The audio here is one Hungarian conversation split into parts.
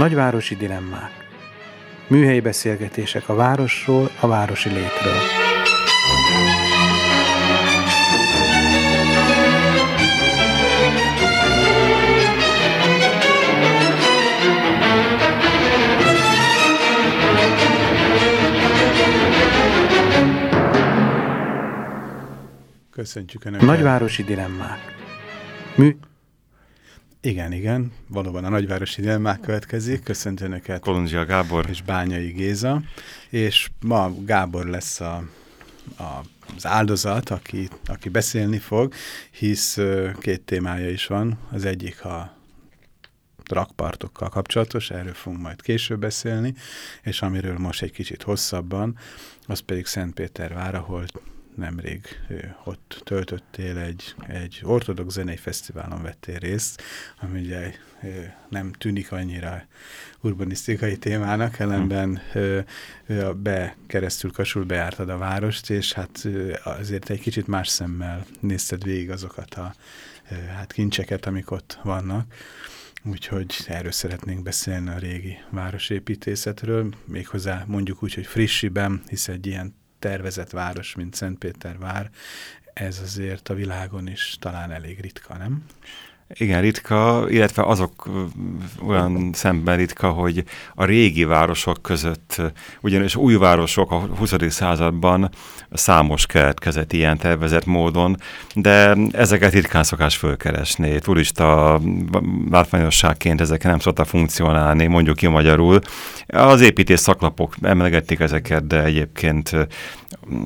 Nagyvárosi dilemmák. Műhelyi beszélgetések a városról, a városi létről. Köszöntjük Önöket. Nagyvárosi dilemmák. Mű... Igen, igen, valóban a nagyvárosi dilemmák következik. Köszöntő Önöket. Kolundzsia Gábor. És Bányai Géza. És ma Gábor lesz a, a, az áldozat, aki, aki beszélni fog, hisz két témája is van. Az egyik a rakpartokkal kapcsolatos, erről fogunk majd később beszélni, és amiről most egy kicsit hosszabban, az pedig Szentpétervár, ahol nemrég ott töltöttél egy, egy ortodox zenei fesztiválon vettél részt, ami ugye nem tűnik annyira urbanisztikai témának, ellenben be keresztül kasul bejártad a várost, és hát azért egy kicsit más szemmel nézted végig azokat a hát kincseket, amik ott vannak. Úgyhogy erről szeretnénk beszélni a régi városépítészetről, méghozzá mondjuk úgy, hogy frissiben, hisz egy ilyen tervezett város, mint Szentpétervár, ez azért a világon is talán elég ritka, nem? Igen, ritka, illetve azok olyan szemben ritka, hogy a régi városok között, ugyanis új városok a 20. században számos keletkezett ilyen tervezett módon, de ezeket ritkán szokás fölkeresni. Turista látványosságként ezek nem szoktak funkcionálni, mondjuk ki magyarul. Az építés szaklapok emlegették ezeket, de egyébként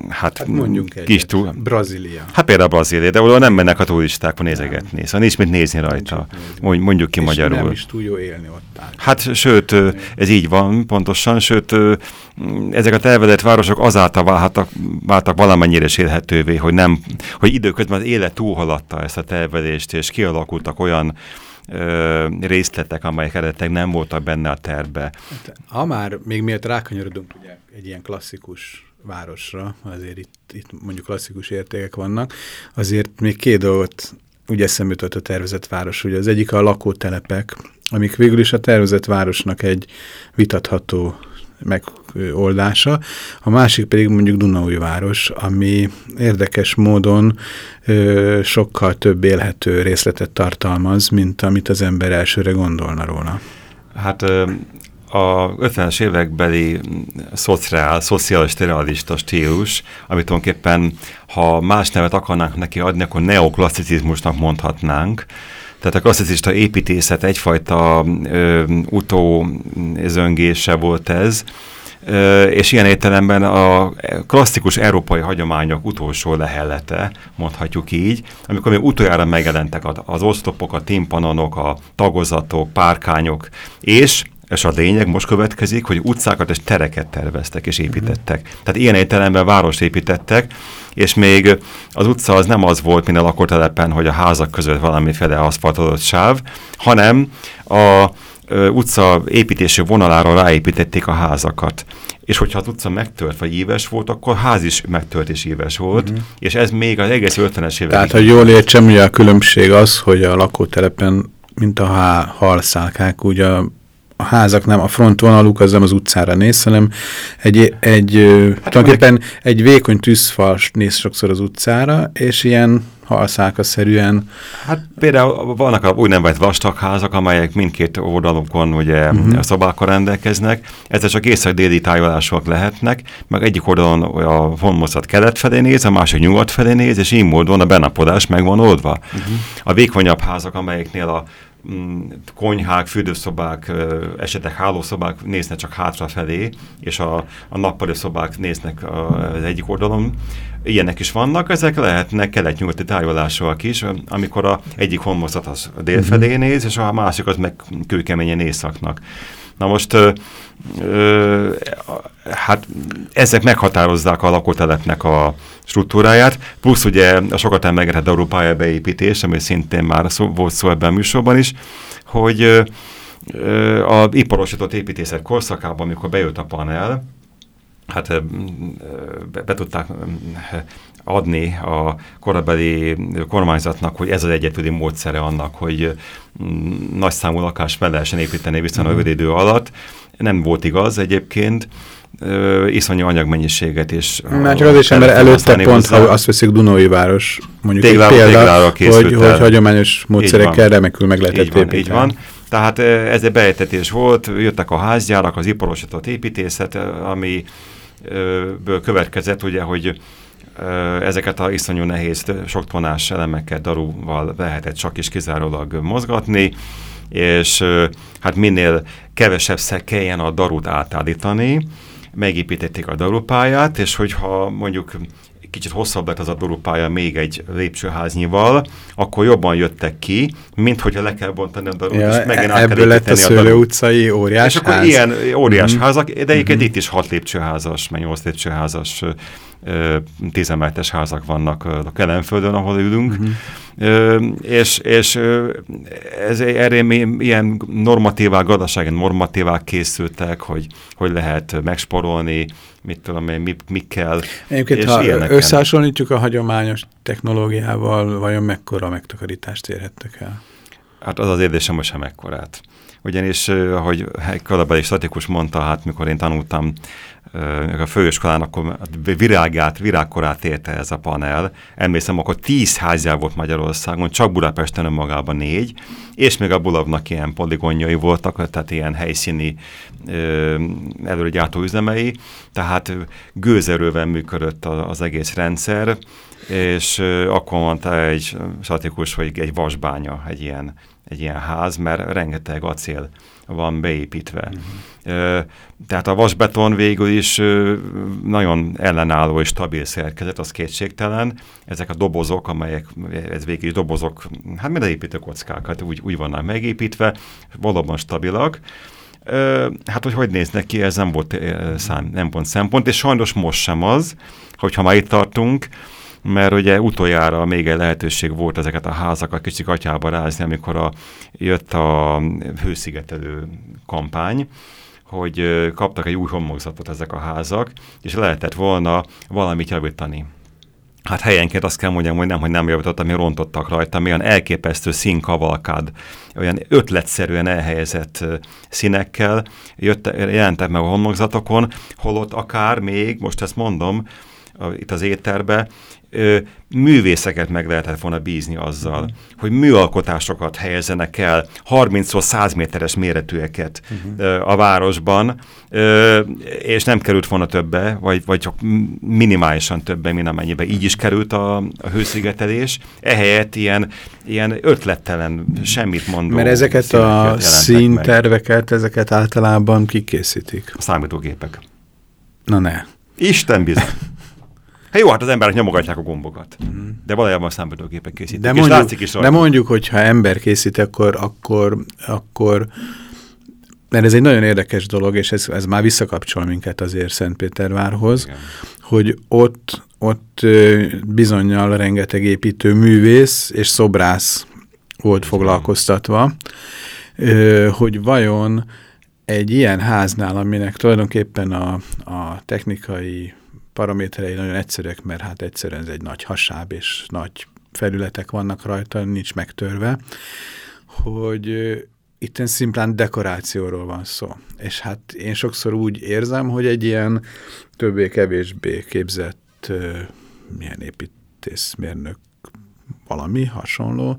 hát, hát mondjuk kis túl... Brazília. Hát például Brazília, de oda nem mennek a turisták nézegetni, szóval nincs mit nézni rajta. Nézni. Mondjuk ki és magyarul. nem is túl jó élni ott. Áll. Hát sőt, ez így van pontosan, sőt, ezek a tervezett városok azáltal válhattak, váltak valamennyire is élhetővé, hogy, nem, hogy időközben az élet túlhaladta ezt a tervezést, és kialakultak olyan ö, részletek, amelyek eredetileg nem voltak benne a tervbe. Hát, ha már még miért rákanyarodunk ugye, egy ilyen klasszikus városra, azért itt, itt mondjuk klasszikus értékek vannak, azért még két dolgot úgy eszembe a tervezett város. Ugye az egyik a lakótelepek, amik végül is a tervezett városnak egy vitatható megoldása, a másik pedig mondjuk Dunaúj város, ami érdekes módon ö, sokkal több élhető részletet tartalmaz, mint amit az ember elsőre gondolna róla. Hát a 50-es évekbeli szociál, szociális realista stílus, amit tulajdonképpen, ha más nevet akarnánk neki adni, akkor neoklasszicizmusnak mondhatnánk. Tehát a klasszicista építészet egyfajta ö, utózöngése volt ez, és ilyen értelemben a klasszikus európai hagyományok utolsó lehellete, mondhatjuk így, amikor még utoljára megjelentek az osztopok, a timpanonok, a tagozatok, párkányok, és és a lényeg most következik, hogy utcákat és tereket terveztek és építettek. Mm. Tehát ilyen értelemben város építettek, és még az utca az nem az volt, mint a lakótelepen, hogy a házak között valamiféle aszfaltodott sáv, hanem a ö, utca építési vonalára ráépítették a házakat. És hogyha az utca megtört vagy éves volt, akkor ház is megtört és éves volt, mm és ez még az egész 50-es évek. Tehát, ha jól értsem, ugye a különbség az, hogy a lakótelepen, mint a halszálkák, úgy a a házak nem, a frontvonaluk az nem az utcára néz, hanem egy, egy hát tulajdonképpen egy vékony tűzfal néz sokszor az utcára, és ilyen halszálkaszerűen. Hát például vannak a úgynevezett vastagházak, amelyek mindkét oldalukon ugye uh mhm. -huh. szobákkal rendelkeznek. Ezek csak észak-déli tájolások lehetnek, meg egyik oldalon a vonmoszat kelet felé néz, a másik nyugat felé néz, és így módon a benapodás meg van oldva. Uh mhm. -huh. A vékonyabb házak, amelyeknél a konyhák, fürdőszobák, esetleg hálószobák néznek csak hátrafelé, és a, a nappali szobák néznek az egyik oldalon. Ilyenek is vannak, ezek lehetnek kelet-nyugati tájolásúak is, amikor a egyik homozat az délfelé mhm. néz, és a másik az meg kőkeményen északnak. Na most ö, ö, hát ezek meghatározzák a lakótelepnek a struktúráját, plusz ugye a sokat emlegetett Európája beépítés, ami szintén már szó, volt szó ebben a műsorban is, hogy ö, a iparosított építészet korszakában, amikor bejött a panel, hát be, be tudták adni a korabeli kormányzatnak, hogy ez az egyetlen módszere annak, hogy nagy számú lakást fel lehessen építeni viszonylag uh-huh. idő alatt. Nem volt igaz egyébként, iszonyú anyagmennyiséget is. Csak az is, mert előtte pont, hozzá. ha azt veszik Dunói város, mondjuk téglára, egy példa, hogy, hogy hagyományos módszerekkel remekül meg lehetett így van, építeni. Így van. Tehát ez egy beejtetés volt, jöttek a házgyárak, az iparosított építészet, ami ből következett, ugye, hogy ezeket a iszonyú nehéz, sok tonás elemeket darúval lehetett csak is kizárólag mozgatni, és hát minél kevesebb kelljen a darut átállítani, megépítették a darupályát, és hogyha mondjuk kicsit hosszabb lett az a még egy lépcsőháznyival, akkor jobban jöttek ki, mint hogyha le kell bontani a darut, ja, és megint Ebből lett a Szőlő utcai óriás És akkor ilyen óriás mm -hmm. házak, de egyébként mm -hmm. itt is hat lépcsőházas, meg nyolc lépcsőházas tízemeletes házak vannak a Kelenföldön, ahol ülünk, uh-huh. és, és ez, erre ilyen normatívák, gazdasági normatívák készültek, hogy, hogy lehet megsporolni, mit tudom én, mi, mi kell. Egyébként, és ha összehasonlítjuk a hagyományos technológiával, vajon mekkora megtakarítást érhettek el? Hát az az érdésem, hogy sem mekkorát. Ugyanis, ahogy Kalabeli statikus mondta, hát mikor én tanultam a főiskolán, akkor virágát, virágkorát érte ez a panel. Emlékszem, akkor tíz házjá volt Magyarországon, csak Budapesten önmagában négy, és még a Bulavnak ilyen poligonjai voltak, tehát ilyen helyszíni előgyártó üzemei, tehát gőzerővel működött az egész rendszer, és akkor mondta egy statikus, hogy egy vasbánya, egy ilyen, egy ilyen ház, mert rengeteg acél van beépítve. Uh-huh. Tehát a vasbeton végül is nagyon ellenálló és stabil szerkezet, az kétségtelen. Ezek a dobozok, amelyek, ez végül is dobozok, hát minden építőkockák, hát úgy, úgy vannak megépítve, valóban stabilak. Hát, hogy hogy néznek ki, ez nem volt szám, nem pont szempont, és sajnos most sem az, hogyha már itt tartunk, mert ugye utoljára még egy lehetőség volt ezeket a házakat kicsit atyába rázni, amikor a, jött a hőszigetelő kampány, hogy kaptak egy új homlokzatot ezek a házak, és lehetett volna valamit javítani. Hát helyenként azt kell mondjam, hogy nem, hogy nem javítottam, hogy rontottak rajta, milyen elképesztő színkavalkád, olyan ötletszerűen elhelyezett színekkel jött, jelentek meg a homlokzatokon, holott akár még, most ezt mondom, a, itt az étterbe, ö, művészeket meg lehetett volna bízni azzal, uh-huh. hogy műalkotásokat helyezzenek el 30-100 méteres méretűeket uh-huh. ö, a városban, ö, és nem került volna többe, vagy, vagy csak minimálisan többe, mint amennyibe így is került a, a hőszigetelés. Ehelyett ilyen, ilyen ötlettelen, semmit mondó Mert ezeket a színterveket, meg. ezeket általában kikészítik? A számítógépek. Na ne. Isten bizony. Hát jó, hát az emberek nyomogatják a gombokat, mm. de valójában a számítógépek készítik. De mondjuk, látszik is de mondjuk, hogy ha ember készít, akkor, akkor, akkor mert ez egy nagyon érdekes dolog, és ez, ez már visszakapcsol minket azért Szentpétervárhoz, Igen. hogy ott, ott bizonyal rengeteg építő művész és szobrász volt foglalkoztatva, hogy vajon egy ilyen háznál, aminek tulajdonképpen a, a technikai paraméterei nagyon egyszerűek, mert hát egyszerűen ez egy nagy hasáb, és nagy felületek vannak rajta, nincs megtörve, hogy itt szimplán dekorációról van szó. És hát én sokszor úgy érzem, hogy egy ilyen többé-kevésbé képzett uh, milyen építészmérnök valami hasonló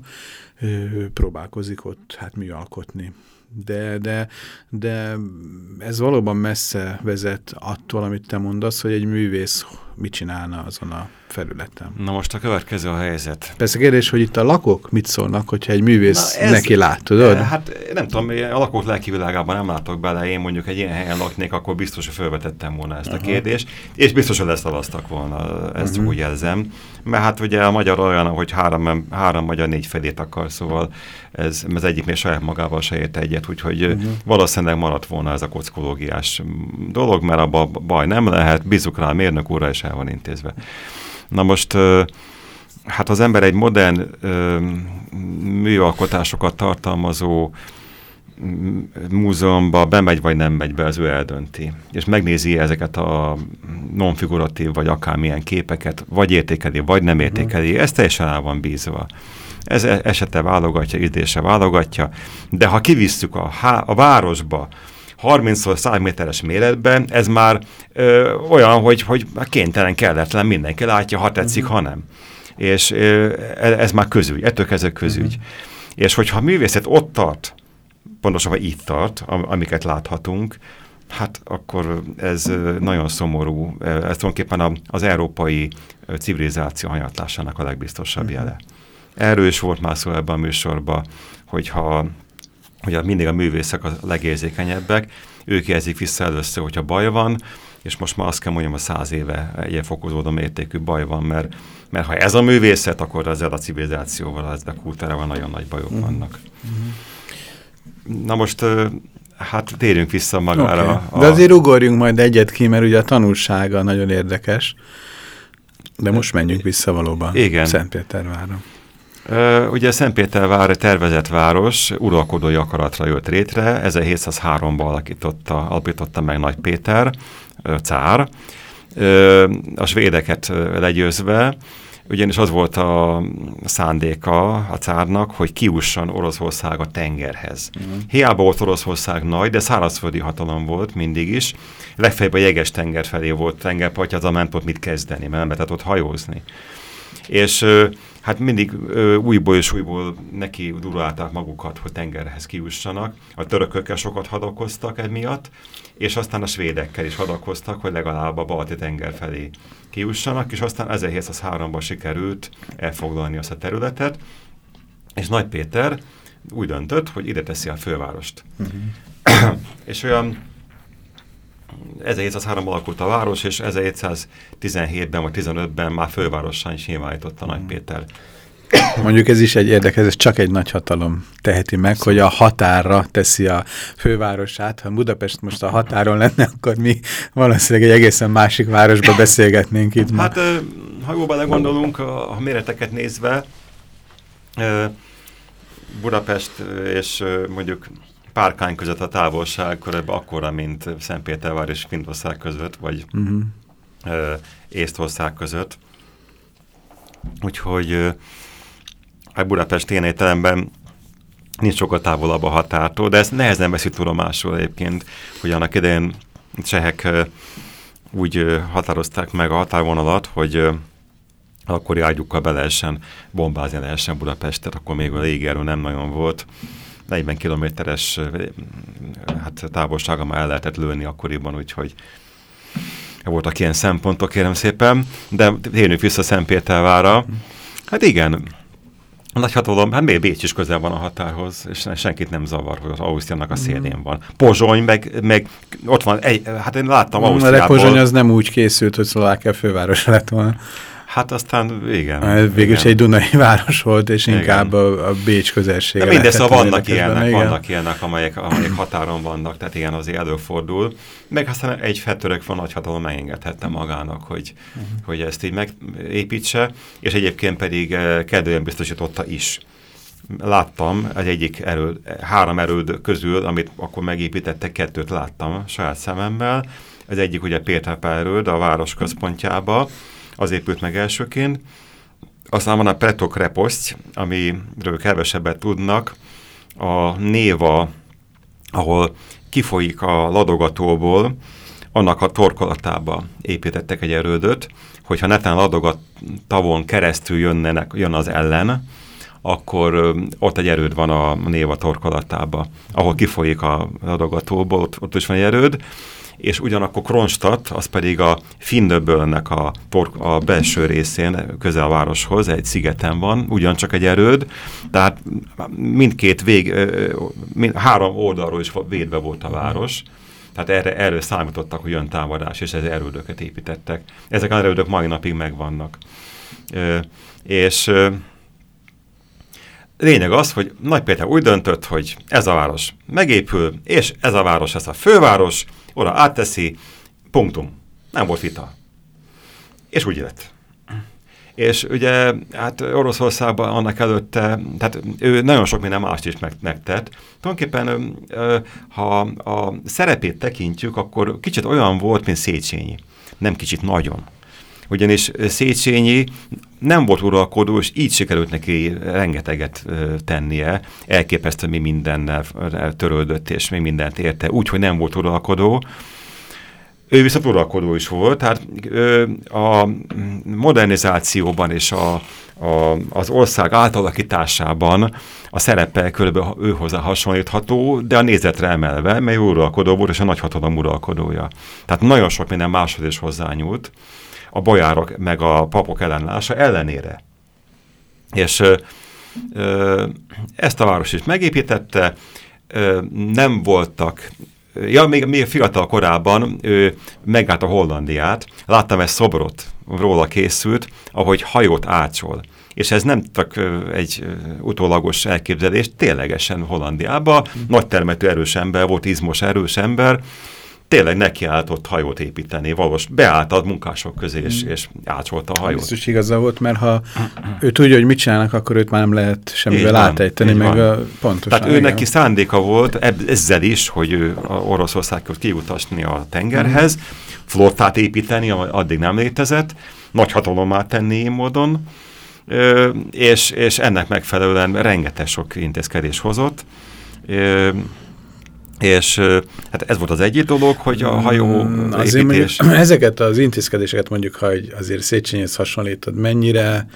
próbálkozik ott hát műalkotni de, de, de ez valóban messze vezet attól, amit te mondasz, hogy egy művész mit csinálna azon a felületen. Na most a következő a helyzet. Persze kérdés, hogy itt a lakók mit szólnak, hogyha egy művész ez, neki lát, tudod? Eh, hát nem tudom, a lakók lelki világában nem látok bele, én mondjuk egy ilyen helyen laknék, akkor biztos, hogy felvetettem volna ezt -huh. a kérdést, és biztos, hogy leszavaztak volna, ezt uh mhm. -huh. úgy jelzem. Mert hát ugye a magyar olyan, hogy három, három magyar négy felét akar, szóval ez, ez egyik még saját magával se ért egyet, úgyhogy uh mhm. -huh. valószínűleg maradt volna ez a kockológiás dolog, mert abban baj nem lehet, bízunk rá a mérnök úrra, és el van intézve. Na most hát az ember egy modern műalkotásokat tartalmazó múzeumba bemegy vagy nem megy be, az ő eldönti. És megnézi ezeket a nonfiguratív vagy akármilyen képeket, vagy értékeli, vagy nem értékeli. Ez teljesen el van bízva. Ez e- esete válogatja, ízlése válogatja, de ha kivisszük a, a városba, 30-100 méteres méretben, ez már ö, olyan, hogy, hogy kénytelen, kelletlen, mindenki látja, ha tetszik, uh -huh. ha nem. És ö, e- ez már közügy, ettől kezdve közügy. Uh -huh. És hogyha a művészet ott tart, pontosabban itt tart, amiket láthatunk, hát akkor ez nagyon szomorú. Ez tulajdonképpen az európai civilizáció hanyatlásának a legbiztosabb -huh. jele. Erről is volt már szó ebben a műsorban, hogyha hogy mindig a művészek a legérzékenyebbek, ők jelzik vissza először, hogyha baj van, és most már azt kell mondjam, a száz éve egy fokozódó mértékű baj van, mert, mert ha ez a művészet, akkor ezzel a civilizációval, ezzel a kultúrával nagyon nagy bajok uh-huh. vannak. Uh-huh. Na most hát térjünk vissza magára. Okay. A... De azért ugorjunk majd egyet ki, mert ugye a tanulsága nagyon érdekes. De most menjünk vissza valóban Igen. Szentpétervárra. Uh, ugye Szentpétervár tervezett város uralkodói akaratra jött létre, 1703-ban alakította, alapította meg Nagy Péter, uh, cár, uh, a svédeket legyőzve, ugyanis az volt a szándéka a cárnak, hogy kiusson Oroszország a tengerhez. Uh-huh. Hiába volt Oroszország nagy, de szárazföldi hatalom volt mindig is. Legfeljebb a jeges tenger felé volt tengerpartja, az a ment ott mit kezdeni, mert nem lehetett ott hajózni. És hát mindig ö, újból és újból neki durálták magukat, hogy tengerhez kiussanak. A törökökkel sokat hadakoztak emiatt, és aztán a svédekkel is hadakoztak, hogy legalább a balti tenger felé kiussanak, és aztán 1703-ban sikerült elfoglalni azt a területet, és Nagy Péter úgy döntött, hogy ide teszi a fővárost. Uh mhm. -huh. és olyan 1703-ban alakult a város, és 1717-ben vagy 15-ben már fővárossá is nyilvánította Nagy hmm. Péter. Mondjuk ez is egy érdekes, ez csak egy nagy hatalom teheti meg, szóval. hogy a határra teszi a fővárosát. Ha Budapest most a határon lenne, akkor mi valószínűleg egy egészen másik városba beszélgetnénk itt ma. Hát, ha jól belegondolunk, a méreteket nézve, Budapest és mondjuk Párkány között a távolság körülbelül akkora, mint Szentpétervár és Fintország között, vagy uh mhm. -huh. Észtország között. Úgyhogy a Budapest én ételemben nincs sokkal távolabb a határtól, de ezt nehezen veszi tudomásul egyébként, hogy annak idején csehek úgy határozták meg a határvonalat, hogy akkori ágyukkal be lehessen bombázni lehessen Budapestet, akkor még a légierő nem nagyon volt. 40 kilométeres hát, távolsága már el lehetett lőni akkoriban, úgyhogy voltak ilyen szempontok, kérem szépen, de térjünk vissza Szentpétervára. Hát igen, a nagy hatalom, hát még Bécs is közel van a határhoz, és senkit nem zavar, hogy az Ausztriának a mm. szélén van. Pozsony, meg, meg ott van, egy, hát én láttam Ausztriából. De Pozsony az nem úgy készült, hogy Szlovákia főváros lett volna. Hát aztán igen. Hát, végülis egy Dunai város volt, és igen. inkább a, a Bécs közelség. De mindez, szóval vannak ilyenek, igen. vannak ilyenek, amelyek, amelyek határon vannak, tehát igen, azért előfordul. Meg aztán egy fettörök van nagyhatalom megengedhette magának, hogy, uh -huh. hogy ezt így megépítse, és egyébként pedig eh, kedvően biztosította is láttam egy egyik erőd, három erőd közül, amit akkor megépítettek, kettőt láttam saját szememmel. Ez egyik ugye Péter erőd a város központjába, az épült meg elsőként. Aztán van a Pretok Reposzty, amiről kevesebbet tudnak, a Néva, ahol kifolyik a ladogatóból, annak a torkolatába építettek egy erődöt, hogyha netán ladogatavon keresztül jönnenek, jön az ellen, akkor ott egy erőd van a néva torkolatába, ahol kifolyik a ladogatóból, ott, ott is van egy erőd, és ugyanakkor Kronstadt, az pedig a Finnöbölnek a, a belső részén, közel a városhoz, egy szigeten van, ugyancsak egy erőd, tehát mindkét vég, mind, három oldalról is védve volt a város, tehát erre, erről számítottak, hogy jön támadás, és ez erődöket építettek. Ezek az erődök mai napig megvannak. és lényeg az, hogy Nagy Péter úgy döntött, hogy ez a város megépül, és ez a város, ez a főváros, oda átteszi, punktum. Nem volt vita. És úgy lett. és ugye hát Oroszországban annak előtte, tehát ő nagyon sok minden mást is meg, megtett. Tulajdonképpen, ha a szerepét tekintjük, akkor kicsit olyan volt, mint Széchenyi. Nem kicsit, nagyon ugyanis Széchenyi nem volt uralkodó, és így sikerült neki rengeteget tennie, elképesztő, mi mindennel törődött, és mi mindent érte, úgyhogy nem volt uralkodó. Ő viszont uralkodó is volt, tehát a modernizációban és a, a, az ország átalakításában a szerepe körülbelül ő hozzá hasonlítható, de a nézetre emelve, mely uralkodó volt, és a nagyhatalom uralkodója. Tehát nagyon sok minden máshoz is hozzányúlt a bojárok meg a papok ellenállása ellenére. És ö, ö, ezt a város is megépítette, ö, nem voltak Ja, még, még fiatal korában ő megállt a Hollandiát, láttam egy szobrot, róla készült, ahogy hajót ácsol. És ez nem csak egy utólagos elképzelés, ténylegesen Hollandiában nagy termetű erős ember volt, izmos erős ember, tényleg nekiálltott hajót építeni, valós beállt a munkások közé, és, mm. és átsolta a hajót. Biztos igaza volt, mert ha ő tudja, hogy mit csinálnak, akkor őt már nem lehet semmivel átejteni, meg a, pontosan. Tehát ő neki szándéka volt ezzel is, hogy ő a Oroszországot kiutasni a tengerhez, mm. flottát építeni, addig nem létezett, nagy hatalommá tenni ilyen módon, és, és ennek megfelelően rengeteg sok intézkedés hozott, és hát ez volt az egyik dolog, hogy a hajó mm, azért építés... Mondjuk, ezeket az intézkedéseket mondjuk, ha azért Széchenyhez hasonlítod, mennyire,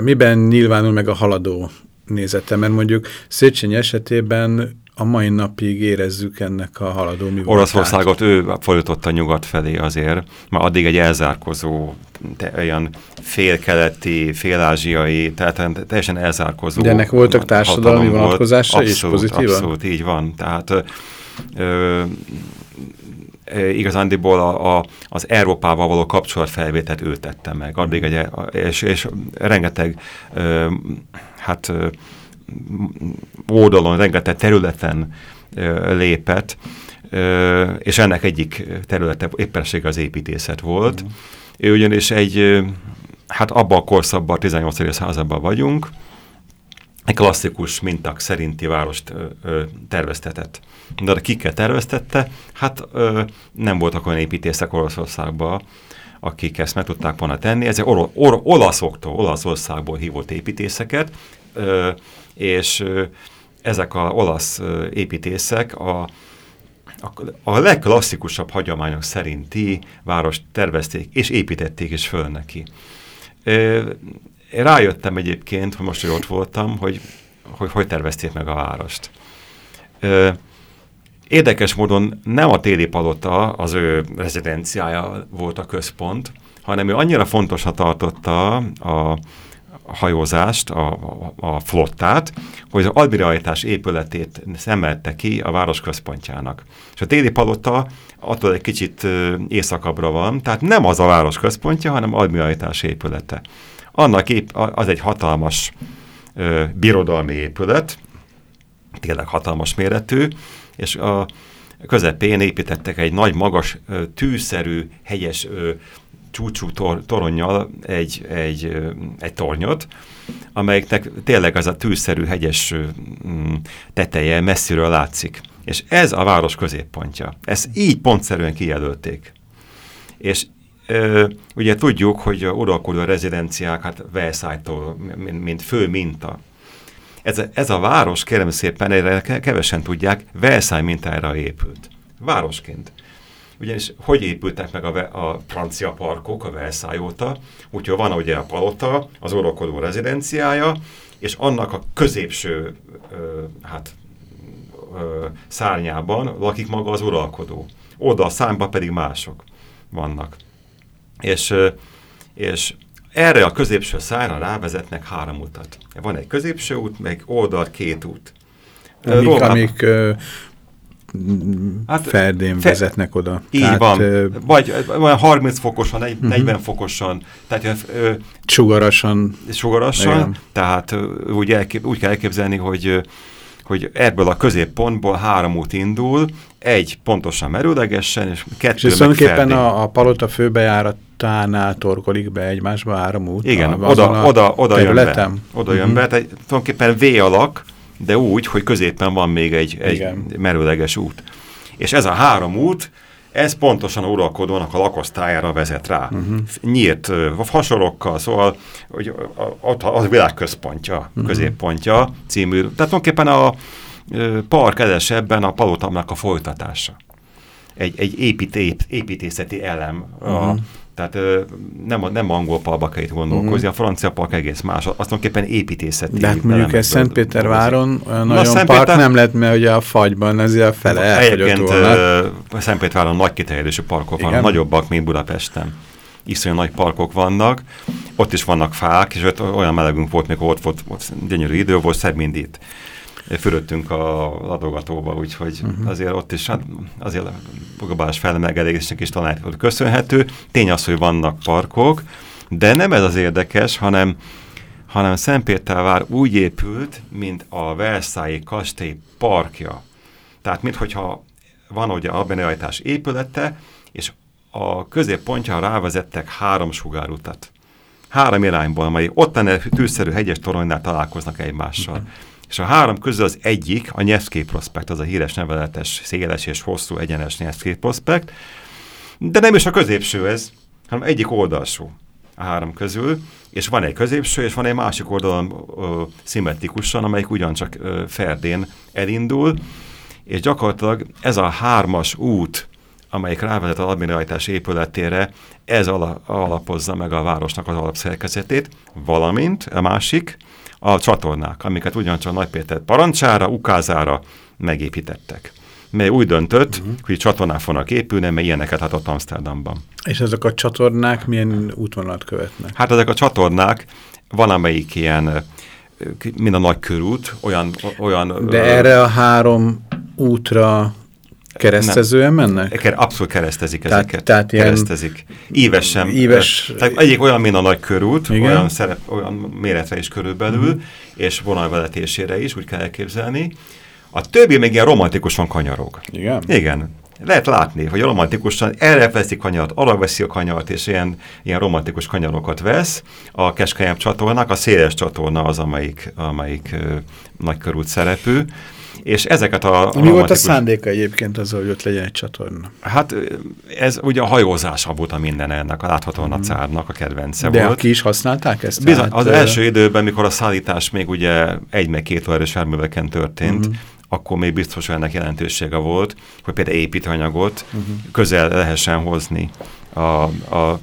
miben nyilvánul meg a haladó nézete, mert mondjuk Széchenyi esetében a mai napig érezzük ennek a haladó mi Oroszországot ő folytotta nyugat felé azért, már addig egy elzárkozó, te, olyan félkeleti, félázsiai, tehát teljesen elzárkozó. De ennek voltak társadalmi vonatkozása is pozitívan? Abszolút, így van. Tehát ö, igazándiból a, a, az Európával való kapcsolatfelvételt ő tette meg. Addig egy, és, és rengeteg ö, hát oldalon, rengeteg területen lépett, és ennek egyik területe éppenség az építészet volt. Mm. Ő ugyanis egy, hát abban a korszakban, a 18. században vagyunk, egy klasszikus mintak szerinti várost ö, ö, terveztetett. De kikkel terveztette, hát ö, nem voltak olyan építészek Oroszországban, akik ezt meg tudták volna tenni. Ezek or, or, olaszoktól, Olaszországból hívott építészeket, ö, és ezek a olasz építészek a, a, a legklasszikusabb hagyományok szerinti várost tervezték, és építették is föl neki. Én rájöttem egyébként, hogy most, hogy ott voltam, hogy hogy, hogy tervezték meg a várost. Érdekes módon nem a téli palota az ő rezidenciája volt a központ, hanem ő annyira fontosra tartotta a, hajózást, a, a, flottát, hogy az admiralitás épületét szemelte ki a város központjának. És a téli palota attól egy kicsit északabbra van, tehát nem az a város központja, hanem admiralitás épülete. Annak épp, az egy hatalmas ö, birodalmi épület, tényleg hatalmas méretű, és a közepén építettek egy nagy, magas, tűszerű, hegyes csúcsú tor toronnyal egy, egy, egy tornyot, amelyiknek tényleg az a tűszerű hegyes mm, teteje messziről látszik. És ez a város középpontja. Ezt így pontszerűen kijelölték. És ö, ugye tudjuk, hogy a uralkodó rezidenciák, hát Versailles-tól, mint, fő minta. Ez ez a város, kérem szépen, erre kevesen tudják, Versailles mintára épült. Városként ugyanis hogy épültek meg a, a francia parkok a Versailles óta, úgyhogy van ugye a palota, az uralkodó rezidenciája, és annak a középső ö, hát, ö, szárnyában lakik maga az uralkodó. Oda a számba pedig mások vannak. És, és erre a középső szárra rávezetnek három utat. Van egy középső út, meg oldalt két út. Amik, amik hát, ferdén fe, vezetnek oda. Így tehát, van. Ö, Vagy olyan 30 fokosan, uh -huh. 40 fokosan. Tehát, ö, sugarasan. Sugarasan. Igen. Tehát úgy, elkép, úgy kell elképzelni, hogy hogy ebből a középpontból három út indul, egy pontosan merőlegesen, és kettő És ez tulajdonképpen a, a palota főbejáratánál torkolik be egymásba három út? Igen, a, oda, oda, oda jön be. Oda jön Mhm. be, tehát tulajdonképpen V alak, de úgy, hogy középen van még egy, egy Igen. merőleges út. És ez a három út, ez pontosan a uralkodónak a lakosztályára vezet rá. Mhm. Uh-huh. Nyírt hasorokkal, szóval hogy a- a- ott az a világ központja, Mhm. uh-huh. középpontja című. Tehát tulajdonképpen a park edesebben a palotamnak a folytatása. Egy, egy épít, ép, építészeti elem. Uh-huh. A, Mhm. Tehát nem, nem angol itt gondolkozni, uh-huh. a francia park egész más. Azt tulajdonképpen építészeti De hát mondjuk ez Szentpéterváron olyan Na, nagyon Szentpéter- park nem lett, mert ugye a fagyban azért a fele elfogyott Egyébként volna. Szentpéterváron nagy kiterjedésű parkok vannak, nagyobbak, mint Budapesten. Iszonyú nagy parkok vannak, ott is vannak fák, és ott olyan melegünk volt, mikor ott volt, ott gyönyörű idő volt, szebb, mint itt. Fürödtünk a ladogatóba, úgyhogy uh-huh. azért ott is, hát azért a globális felmelegedésnek is talán köszönhető. Tény az, hogy vannak parkok, de nem ez az érdekes, hanem hanem Szentpétervár úgy épült, mint a Versailles kastély parkja. Tehát, minthogyha van ugye a benéajtás épülete, és a középpontjára rávezettek három sugárutat. Három irányból, amely ott a tűzszerű hegyes toronynál találkoznak egymással. És a három közül az egyik, a Nyeszké prospekt, az a híres neveletes, széles és hosszú egyenes Nyeszké prospekt, de nem is a középső ez, hanem egyik oldalsó a három közül, és van egy középső, és van egy másik oldalon ö, szimmetrikusan, amelyik ugyancsak ö, ferdén elindul, és gyakorlatilag ez a hármas út, amelyik rávezet az admiralitás épületére, ez ala, alapozza meg a városnak az alapszerkezetét, valamint a másik, a csatornák, amiket ugyancsak Nagypéter parancsára, ukázára megépítettek. Mely úgy döntött, uh-huh. hogy csatornák fognak épülni, mert ilyeneket adott Amsterdamban. És ezek a csatornák milyen útvonalat követnek? Hát ezek a csatornák, van amelyik ilyen, mint a nagy körút, olyan... olyan De erre a három útra keresztezően mennek? Ker- Abszolút keresztezik Tehát- ezeket. tehát ilyen keresztezik. Íves- ö, Tehát egyik olyan, mint a nagy körút, Igen. olyan, szerep, olyan méretre is körülbelül, uh-huh. és vonalvezetésére is, úgy kell elképzelni. A többi még ilyen romantikusan kanyarog. Igen? Igen. Lehet látni, hogy romantikusan erre kanyart, arra veszi a kanyart, és ilyen, ilyen romantikus kanyarokat vesz. A keskenyebb csatornák, a széles csatorna az, amelyik, amelyik ö, nagy körút szerepű. És ezeket a Mi volt a szándéka egyébként az, hogy ott legyen egy csatorna? Hát ez ugye a hajózása volt a minden ennek, a láthatóan a cárnak a kedvence De volt. ki is használták ezt? Bizony, Tehát, az első időben, mikor a szállítás még ugye egy meg két erős járműveken történt, uh-huh. akkor még biztos, hogy ennek jelentősége volt, hogy például építőanyagot uh-huh. közel lehessen hozni a, a,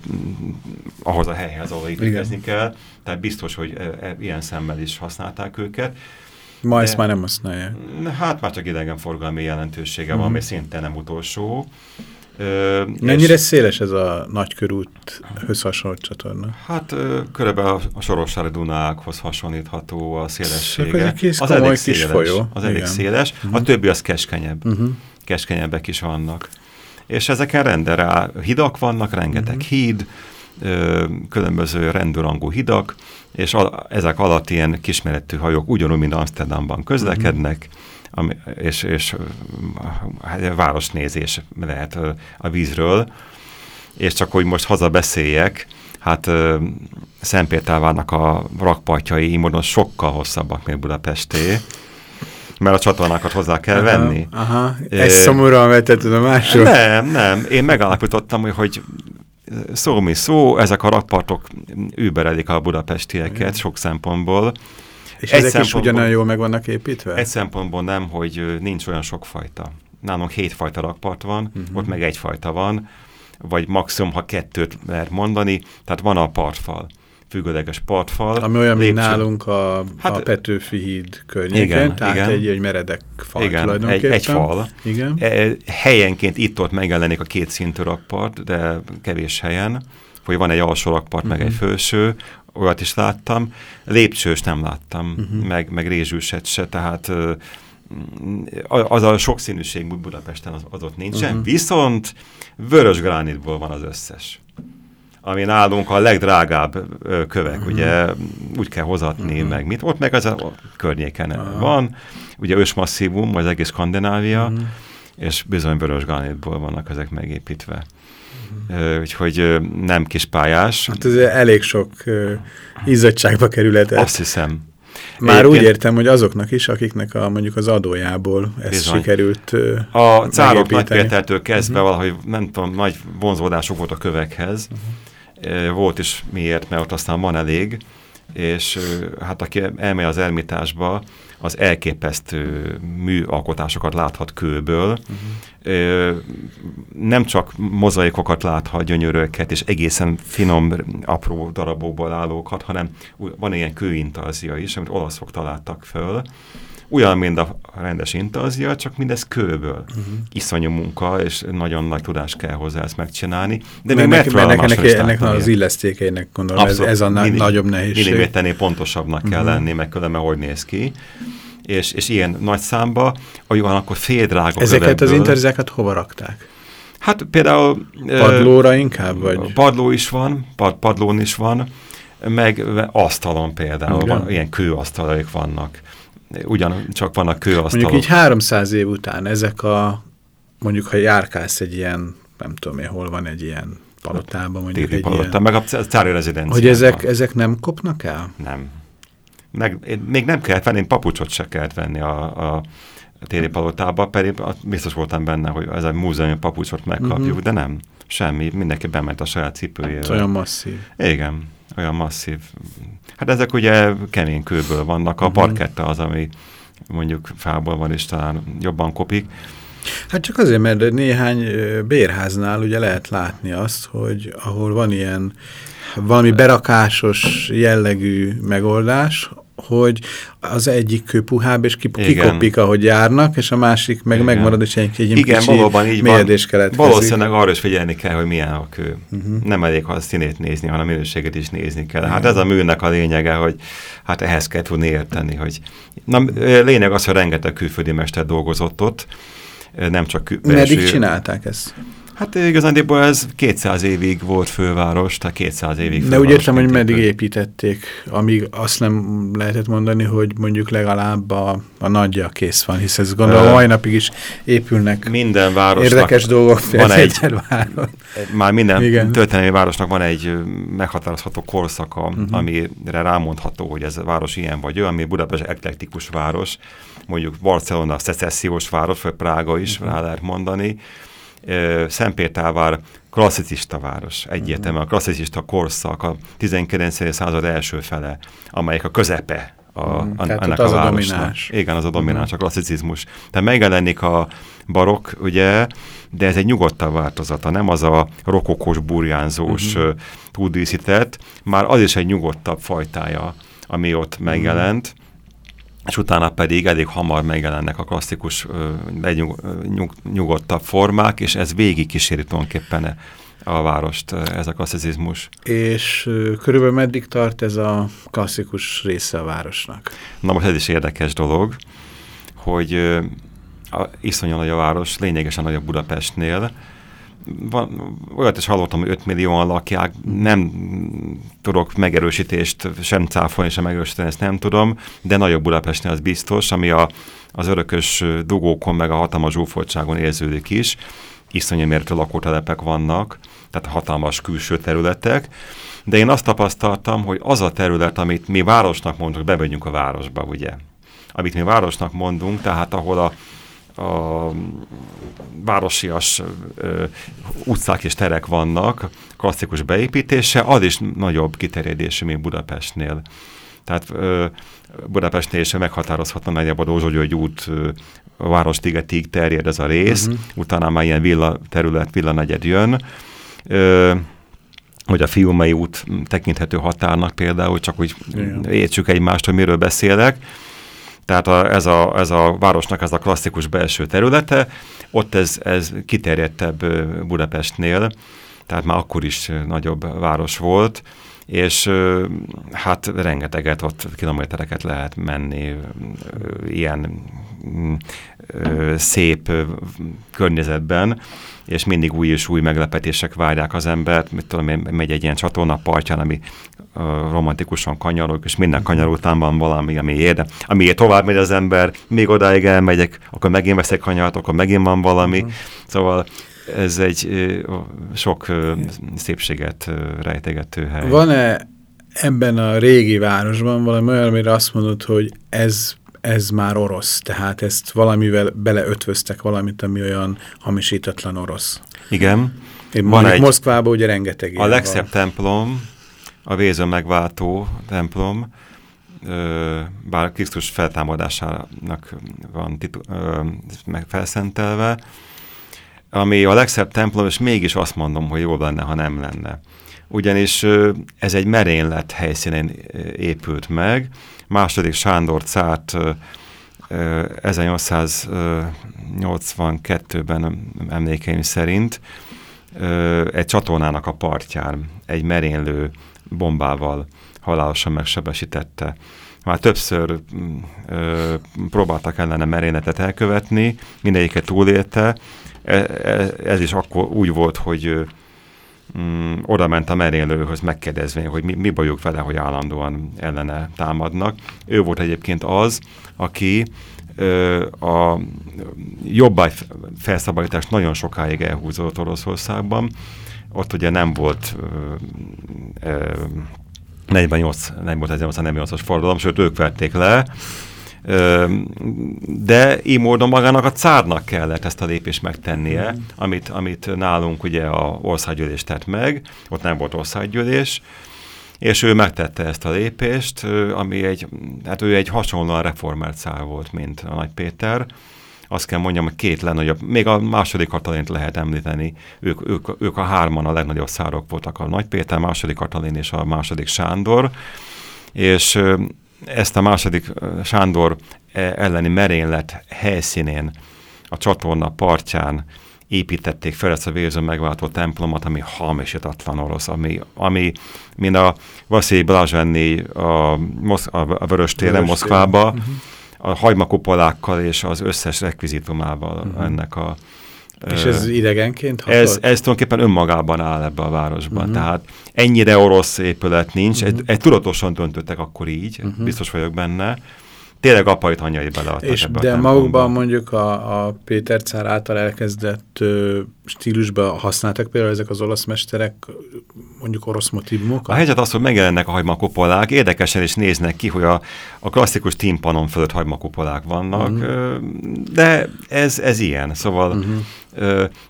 ahhoz a helyhez, ahol építkezni kell. Tehát biztos, hogy e, e, ilyen szemmel is használták őket. Ma ezt de- már nem használják. Hát már csak idegenforgalmi jelentősége uh-huh. van, ami szinte nem utolsó. Ö, Mennyire és- széles ez a nagykörúthöz hasonló csatorna? Hát ö, körülbelül a, a Sorossári Dunákhoz hasonlítható a szélessége. Egy kis az elég kis széles. folyó. Az elég Igen. széles. Uh-huh. A többi az keskenyebb. Uh-huh. Keskenyebbek is vannak. És ezeken rendre rá hidak vannak, rengeteg uh-huh. híd, ö, különböző rendőrangú hidak, és a, ezek alatt ilyen kisméretű hajók ugyanúgy, mint Amsterdamban közlekednek, ami, és, és hát, városnézés lehet a vízről, és csak hogy most haza beszéljek, hát Szentpétervárnak a rakpartjai imódon sokkal hosszabbak, mint Budapesté, mert a csatornákat hozzá kell Aha, venni. Aha, Ö, ez szomorúan vetett tudomásul. Nem, nem. Én megállapítottam, hogy, hogy szó mi szó, ezek a rakpartok überelik a budapestieket sok szempontból. És Egy ezek is ugyanolyan jól meg vannak építve? Egy szempontból nem, hogy nincs olyan sok fajta. Nálunk hétfajta rakpart van, Mhm. uh-huh. ott meg egyfajta van, vagy maximum, ha kettőt lehet mondani, tehát van a partfal, függőleges partfal. Ami olyan, mint nálunk a, hát, a Petőfi híd környéken, Igen, tehát igen. egy, egy meredek fal Igen, egy, egy fal. Igen. E, helyenként itt-ott megjelenik a két szintű rakpart, de kevés helyen, hogy van egy alsó rakpart, uh-huh. meg egy felső, olyat is láttam. Lépcsős nem láttam, uh-huh. meg, meg rézsűset se, tehát az a sokszínűség Budapesten az, az ott nincsen, uh-huh. viszont vörös gránitból van az összes ami nálunk a legdrágább kövek, uh-huh. ugye úgy kell hozatni, uh-huh. meg mit. Ott meg az a, környéken uh-huh. van, ugye ősmasszívum, az egész Skandinávia, uh-huh. és bizony vörös granitból vannak ezek megépítve. Uh, úgyhogy nem kis pályás. Hát ez elég sok uh, izzadságba kerületett. Azt hiszem. Már Egyébként... úgy értem, hogy azoknak is, akiknek a, mondjuk az adójából ez Bizony. sikerült uh, A cárok Nagypétertől kezdve uh -huh. valahogy nem tudom, nagy vonzódások volt a kövekhez. Uh -huh. Volt is miért, mert ott aztán van elég, és hát aki elmegy az ermitásba, az elképesztő műalkotásokat láthat kőből. Uh-huh. Nem csak mozaikokat láthat, gyönyöröket, és egészen finom, apró darabokból állókat, hanem van ilyen kőintazia is, amit olaszok találtak föl. Olyan, mint a rendes intazia, csak mindez kőből. Uh-huh. Iszonyú munka, és nagyon nagy tudás kell hozzá ezt megcsinálni. De még ennek, ennek, ennek, ennek az illesztékeinek gondolom, ez, ez a mini, nagyobb nehézség. Milliméternél pontosabbnak uh -huh. kell mhm. lenni, meg különben hogy néz ki és, és ilyen nagy számba, olyan akkor fél drága Ezeket kövekből. az interzeket hova rakták? Hát például... Padlóra inkább, vagy? Padló is van, pad, padlón is van, meg asztalon például, van, ilyen kőasztalaik vannak. Ugyan csak vannak kőasztalok. Mondjuk így 300 év után ezek a, mondjuk ha járkálsz egy ilyen, nem tudom én, hol van egy ilyen palotában, mondjuk Téri egy palota, ilyen... meg a cári rezidenciában. Hogy ezek, ezek nem kopnak el? Nem meg, még nem kellett venni, papucsot se kellett venni a, a téli palotába, pedig biztos voltam benne, hogy ez a múzeumi papucsot megkapjuk, uh mhm. -huh. de nem, semmi, mindenki bement a saját cipőjével. olyan masszív. Igen, olyan masszív. Hát ezek ugye kemény kőből vannak, a mhm. parketta az, ami mondjuk fából van, és talán jobban kopik. Hát csak azért, mert néhány bérháznál ugye lehet látni azt, hogy ahol van ilyen valami berakásos jellegű megoldás, hogy az egyik kő puhább, és kikopik, ahogy járnak, és a másik meg Igen. megmarad, és egy, egy Igen, kicsi valóban így van. Valószínűleg arra is figyelni kell, hogy milyen a kő. Uh mhm. -huh. Nem elég, ha a színét nézni, hanem a minőséget is nézni kell. Hát ez a műnek a lényege, hogy hát ehhez kell tudni érteni, hogy na, lényeg az, hogy rengeteg külföldi mester dolgozott ott, nem csak. Meddig csinálták ezt? Hát igazándiból ez 200 évig volt főváros, tehát 200 évig főváros. De úgy értem, hogy meddig építették, amíg azt nem lehetett mondani, hogy mondjuk legalább a, a nagyja kész van, hisz ez gondolom, mai napig is épülnek minden városnak érdekes dolgok. Van egy, már minden Igen. történelmi városnak van egy meghatározható korszaka, uh mhm. -huh. amire rámondható, hogy ez a város ilyen vagy olyan, ami Budapest eklektikus város, mondjuk Barcelona szecessziós város, vagy Prága is uh mhm. -huh. rá lehet mondani, Szentpétervár klasszicista város, egyértelműen a klasszicista korszak, a 19. század első fele, amelyik a közepe a, mm, ennek a az városnak. A domináns. Igen, az a domináns, mm. a klasszicizmus. Tehát megjelenik a barokk, ugye, de ez egy nyugodtabb változata, nem az a rokokos, burjánzós, mm -hmm. túldíszített, már az is egy nyugodtabb fajtája, ami ott mhm. megjelent. Mm és utána pedig elég hamar megjelennek a klasszikus legyug, nyug, nyugodtabb formák, és ez végig kíséri tulajdonképpen a várost, ez a klasszicizmus. És körülbelül meddig tart ez a klasszikus része a városnak? Na most ez is érdekes dolog, hogy a, iszonyú nagy a város, lényegesen nagy a Budapestnél, van, olyat is hallottam, hogy 5 millióan lakják, nem tudok megerősítést sem cáfolni, sem megerősíteni, ezt nem tudom, de nagyobb Budapestnél az biztos, ami a, az örökös dugókon, meg a hatalmas zsúfoltságon érződik is. Iszonyú mértő lakótelepek vannak, tehát hatalmas külső területek, de én azt tapasztaltam, hogy az a terület, amit mi városnak mondunk, bemegyünk a városba, ugye? Amit mi városnak mondunk, tehát ahol a a városias ö, utcák és terek vannak, klasszikus beépítése, az is nagyobb kiterjedésű, mint Budapestnél. Tehát ö, Budapestnél is meghatározhatna nagyjából a Dózsó György út Várostigetig terjed ez a rész, uh mhm. -huh. utána már ilyen villa terület, villanegyed jön. Ö, hogy a Fiumei út tekinthető határnak például, csak úgy Igen. értsük egymást, hogy miről beszélek tehát a, ez, a, ez a városnak ez a klasszikus belső területe, ott ez, ez kiterjedtebb Budapestnél, tehát már akkor is nagyobb város volt, és hát rengeteget ott kilométereket lehet menni ilyen ö, szép környezetben, és mindig új és új meglepetések várják az embert. Mit tudom én, megy egy ilyen csatorna partján, ami romantikusan kanyarok, és minden kanyar után van valami, ami érde, amiért tovább megy az ember, még odáig elmegyek, akkor megint veszek kanyart, akkor megint van valami. Uh-huh. Szóval ez egy sok szépséget rejtegető hely. Van-e ebben a régi városban valami olyan, amire azt mondod, hogy ez ez már orosz, tehát ezt valamivel beleötvöztek valamit, ami olyan hamisítatlan orosz. Igen. Én van egy, Moszkvában ugye rengeteg A legszebb van. templom, a Véző megváltó templom, bár Krisztus feltámadásának van titu, meg felszentelve, ami a legszebb templom, és mégis azt mondom, hogy jobb lenne, ha nem lenne. Ugyanis ez egy merénylet helyszínén épült meg, második Sándor cárt 1882-ben emlékeim szerint egy csatornának a partján egy merénylő bombával halálosan megsebesítette. Már többször ö, próbáltak ellene merényletet elkövetni, mindegyiket túlélte. E, e, ez is akkor úgy volt, hogy mm, oda ment a merénylőhöz megkérdezve, hogy mi, mi bajuk vele, hogy állandóan ellene támadnak. Ő volt egyébként az, aki a jobbágy felszabadítást nagyon sokáig elhúzott Oroszországban. Ott ugye nem volt ö, ö, 48, nem volt 1848-as forradalom, sőt ők vették le, de így módon magának a cárnak kellett ezt a lépést megtennie, mm. amit, amit nálunk ugye a országgyűlés tett meg, ott nem volt országgyűlés, és ő megtette ezt a lépést, ami egy, hát ő egy hasonlóan reformert szár volt, mint a Nagy Péter, azt kell mondjam, hogy két legnagyobb, még a második Katalint lehet említeni, ők, ők, ők a hárman a legnagyobb szárok voltak, a Nagy Péter, második Katalin és a második Sándor, és ezt a második Sándor e, elleni merénylet helyszínén, a csatorna partján építették fel ezt a vérző megváltó templomot, ami hamisítatlan orosz, ami, ami mint a Vaszély Blázsenni a, Mosz, a Vörös téren Moszkvába, uh-huh. a hagymakupolákkal és az összes rekvizitumával uh-huh. ennek a és ez idegenként hatott? Ez, ez tulajdonképpen önmagában áll ebbe a városban. Uh-huh. Tehát ennyire orosz épület nincs. Uh-huh. Egy, egy tudatosan döntöttek akkor így, uh-huh. biztos vagyok benne. Tényleg apait anyai beleadtak És ebbe de a magukban mondjuk a, a Péter cár által elkezdett ö, stílusban használtak például ezek az olasz mesterek mondjuk orosz motivumokat? A helyzet az, hogy megjelennek a hagymakupolák, érdekesen is néznek ki, hogy a, a klasszikus timpanon fölött hagymakupolák vannak, uh -huh. de ez, ez ilyen. Szóval, uh -huh.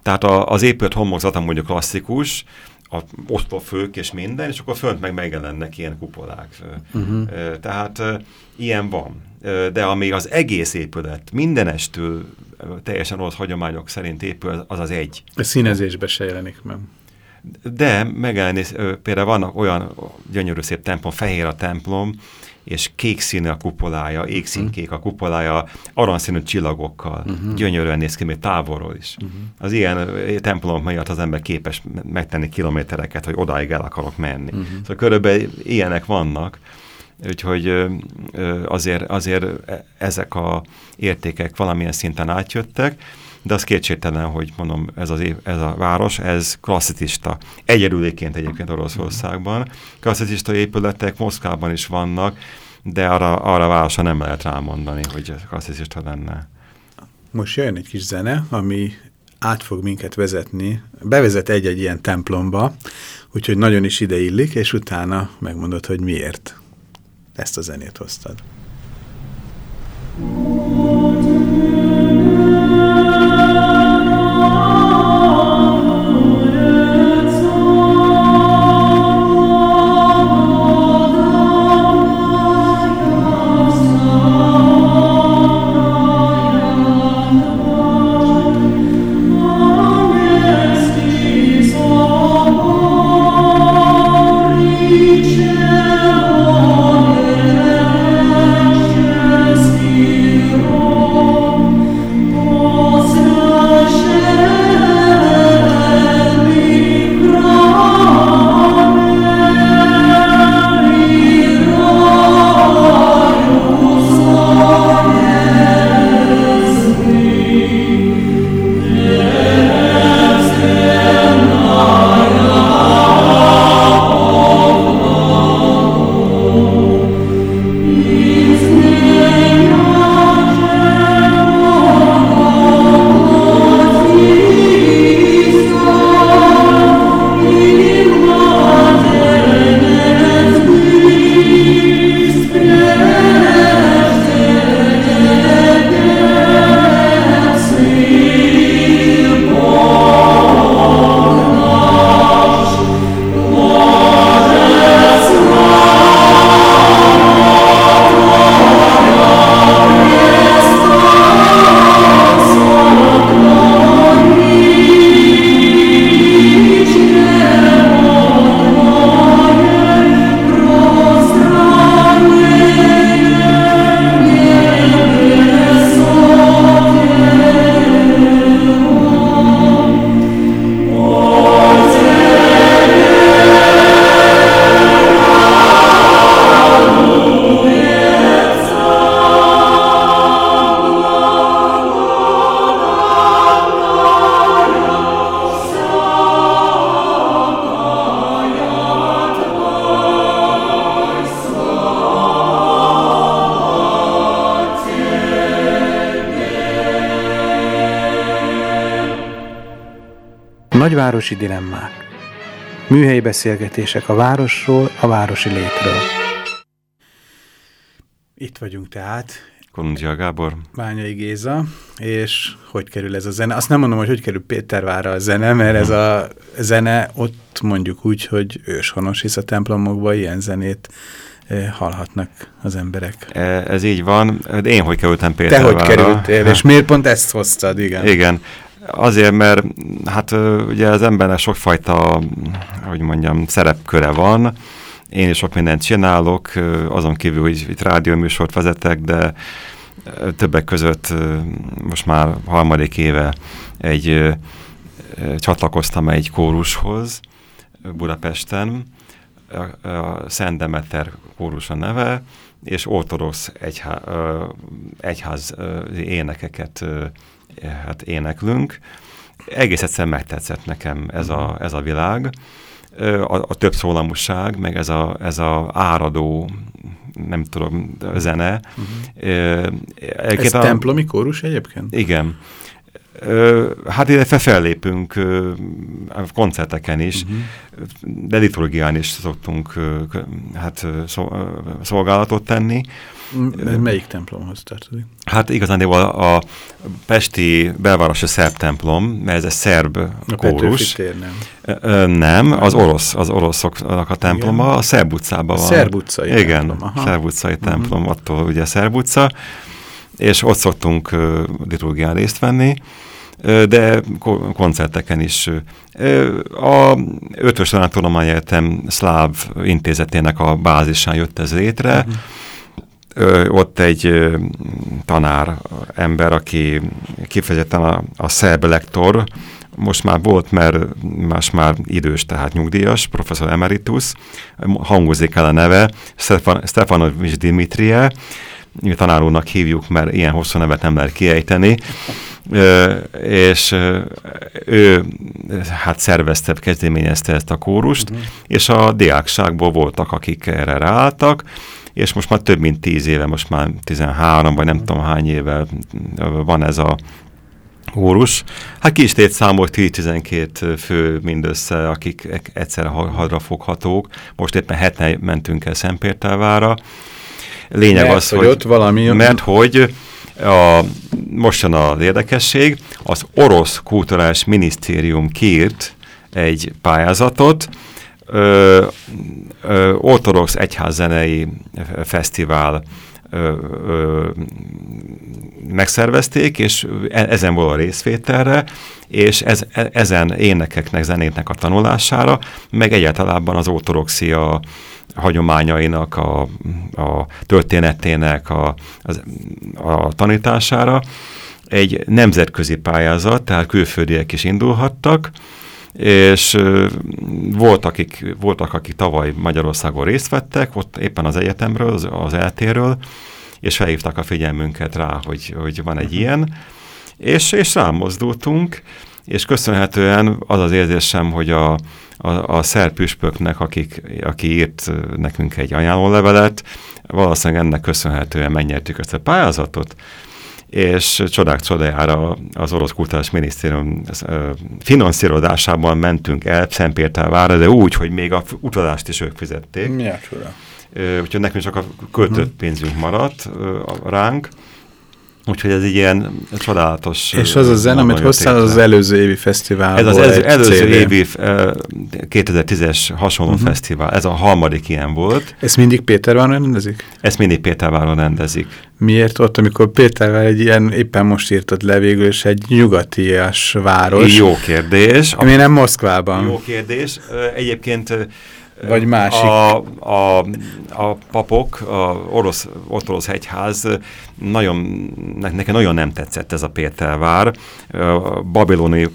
Tehát a, az épület homlokzata mondjuk klasszikus, a oszlopfők és minden, és akkor fönt meg megjelennek ilyen kupolák. Uh -huh. Tehát ilyen van. De ami az egész épület mindenestől teljesen orosz hagyományok szerint épül, az az egy. A színezésbe se jelenik meg. De megjelenik, például vannak olyan gyönyörű szép templom, fehér a templom, és kék színű a kupolája, égszínkék a kupolája, aranyszínű csillagokkal, uh-huh. gyönyörűen néz ki, még távolról is. Uh-huh. Az ilyen templomok miatt az ember képes megtenni kilométereket, hogy odáig el akarok menni. Uh-huh. Szóval körülbelül ilyenek vannak, úgyhogy azért, azért e, ezek a értékek valamilyen szinten átjöttek, de az kétségtelen, hogy mondom, ez, az év, ez a város, ez klasszicista. Egyedüléként egyébként Oroszországban. Klasszicista épületek Moszkvában is vannak, de arra, arra városa nem lehet rámondani, hogy klasszicista lenne. Most jön egy kis zene, ami át fog minket vezetni, bevezet egy-egy ilyen templomba, úgyhogy nagyon is ide illik, és utána megmondod, hogy miért ezt a zenét hoztad. Thank. Nagyvárosi dilemmák. Műhelyi beszélgetések a városról, a városi létről. Itt vagyunk tehát. Kolundzsia Gábor. Bányai Géza, és hogy kerül ez a zene? Azt nem mondom, hogy hogy kerül Pétervára a zene, mert ez a zene ott mondjuk úgy, hogy őshonos, hisz a templomokban ilyen zenét hallhatnak az emberek. E, ez így van. Én hogy kerültem Pétervára? Te hogy kerültél, és miért pont ezt hoztad, igen? Igen. Azért, mert hát ugye az embernek sokfajta, hogy mondjam, szerepköre van. Én is sok mindent csinálok, azon kívül, hogy itt rádióműsort vezetek, de többek között most már harmadik éve egy csatlakoztam egy kórushoz Budapesten, a Szent Demeter kórus a neve, és ortodox egyház, egyház énekeket hát éneklünk. Egész egyszerűen megtetszett nekem ez a, ez a világ. A, a több szólamúság, meg ez a, ez a áradó, nem tudom, zene. Uh-huh. Ez a, templomi kórus egyébként? Igen. Hát illetve fellépünk koncerteken is, uh-huh. de liturgián is szoktunk hát, szolgálatot tenni. Melyik templomhoz tartozik? Hát igazán a, a Pesti belvárosi szerb templom, mert ez egy szerb a kórus. nem. Nem, az orosz, az oroszoknak a temploma, Igen. a Szerb utcában van. Szerb utcai Igen, templom. Aha. Szerb utcai uh-huh. templom, attól ugye Szerb utca, és ott szoktunk uh, liturgián részt venni de koncerteken is. A Ötös Tanátudomány Egyetem szláv intézetének a bázisán jött ez létre. Uh-huh ö, ott egy ö, tanár ember, aki kifejezetten a, a szerb lektor, most már volt, mert más már idős, tehát nyugdíjas, professzor emeritus, hangozik el a neve, Stefan, Stefanovics Dimitrie, mi tanárulnak hívjuk, mert ilyen hosszú nevet nem lehet kiejteni, ö, és ő hát szervezte, kezdeményezte ezt a kórust, uh-huh. és a diákságból voltak, akik erre ráálltak, és most már több mint tíz éve, most már 13 vagy nem tudom hány éve van ez a kórus. Hát ki is tét számolt 10-12 fő mindössze, akik egyszerre hadra foghatók. Most éppen heten mentünk el Szentpértelvára. Lényeg mert, az, hogy, hogy ott valami... Mert hogy a, most jön az érdekesség, az orosz kulturális minisztérium kiírt egy pályázatot, ö, ö, ortodox egyházzenei fesztivál megszervezték, és e, ezen volt a részvételre, és ez, e, ezen énekeknek, zenéknek a tanulására, meg egyáltalában az ortodoxia hagyományainak, a, a történetének a, a tanítására. Egy nemzetközi pályázat, tehát külföldiek is indulhattak, és volt, akik, voltak, akik tavaly Magyarországon részt vettek, ott éppen az egyetemről, az, az eltéről, és felhívtak a figyelmünket rá, hogy, hogy van egy uh-huh. ilyen, és, és rámozdultunk, és köszönhetően az az érzésem, hogy a, a, a szerpüspöknek, akik, aki írt nekünk egy ajánlólevelet, valószínűleg ennek köszönhetően megnyertük ezt a pályázatot, és csodák csodájára az orosz kultúrás minisztérium finanszírozásában mentünk el Szentpértelvára, de úgy, hogy még a utazást is ők fizették. Mi a csoda? Úgyhogy nekünk csak a költött hm. pénzünk maradt ránk, Úgyhogy ez egy ilyen csodálatos... És az a zene, amit hoztál, az, az előző évi fesztivál. Ez az előző, előző évi 2010-es hasonló uh mhm. -huh. fesztivál. Ez a harmadik ilyen volt. Ezt mindig Péterváron rendezik? Ezt mindig Péterváron rendezik. Miért ott, amikor Pétervár egy ilyen, éppen most írtad le végül, és egy nyugatias város? Jó kérdés. Ami nem Moszkvában. Jó kérdés. Egyébként vagy másik. A, a, a papok, a orosz, ortodox hegyház nagyon, nekem nagyon nem tetszett ez a Pétervár. Babiloni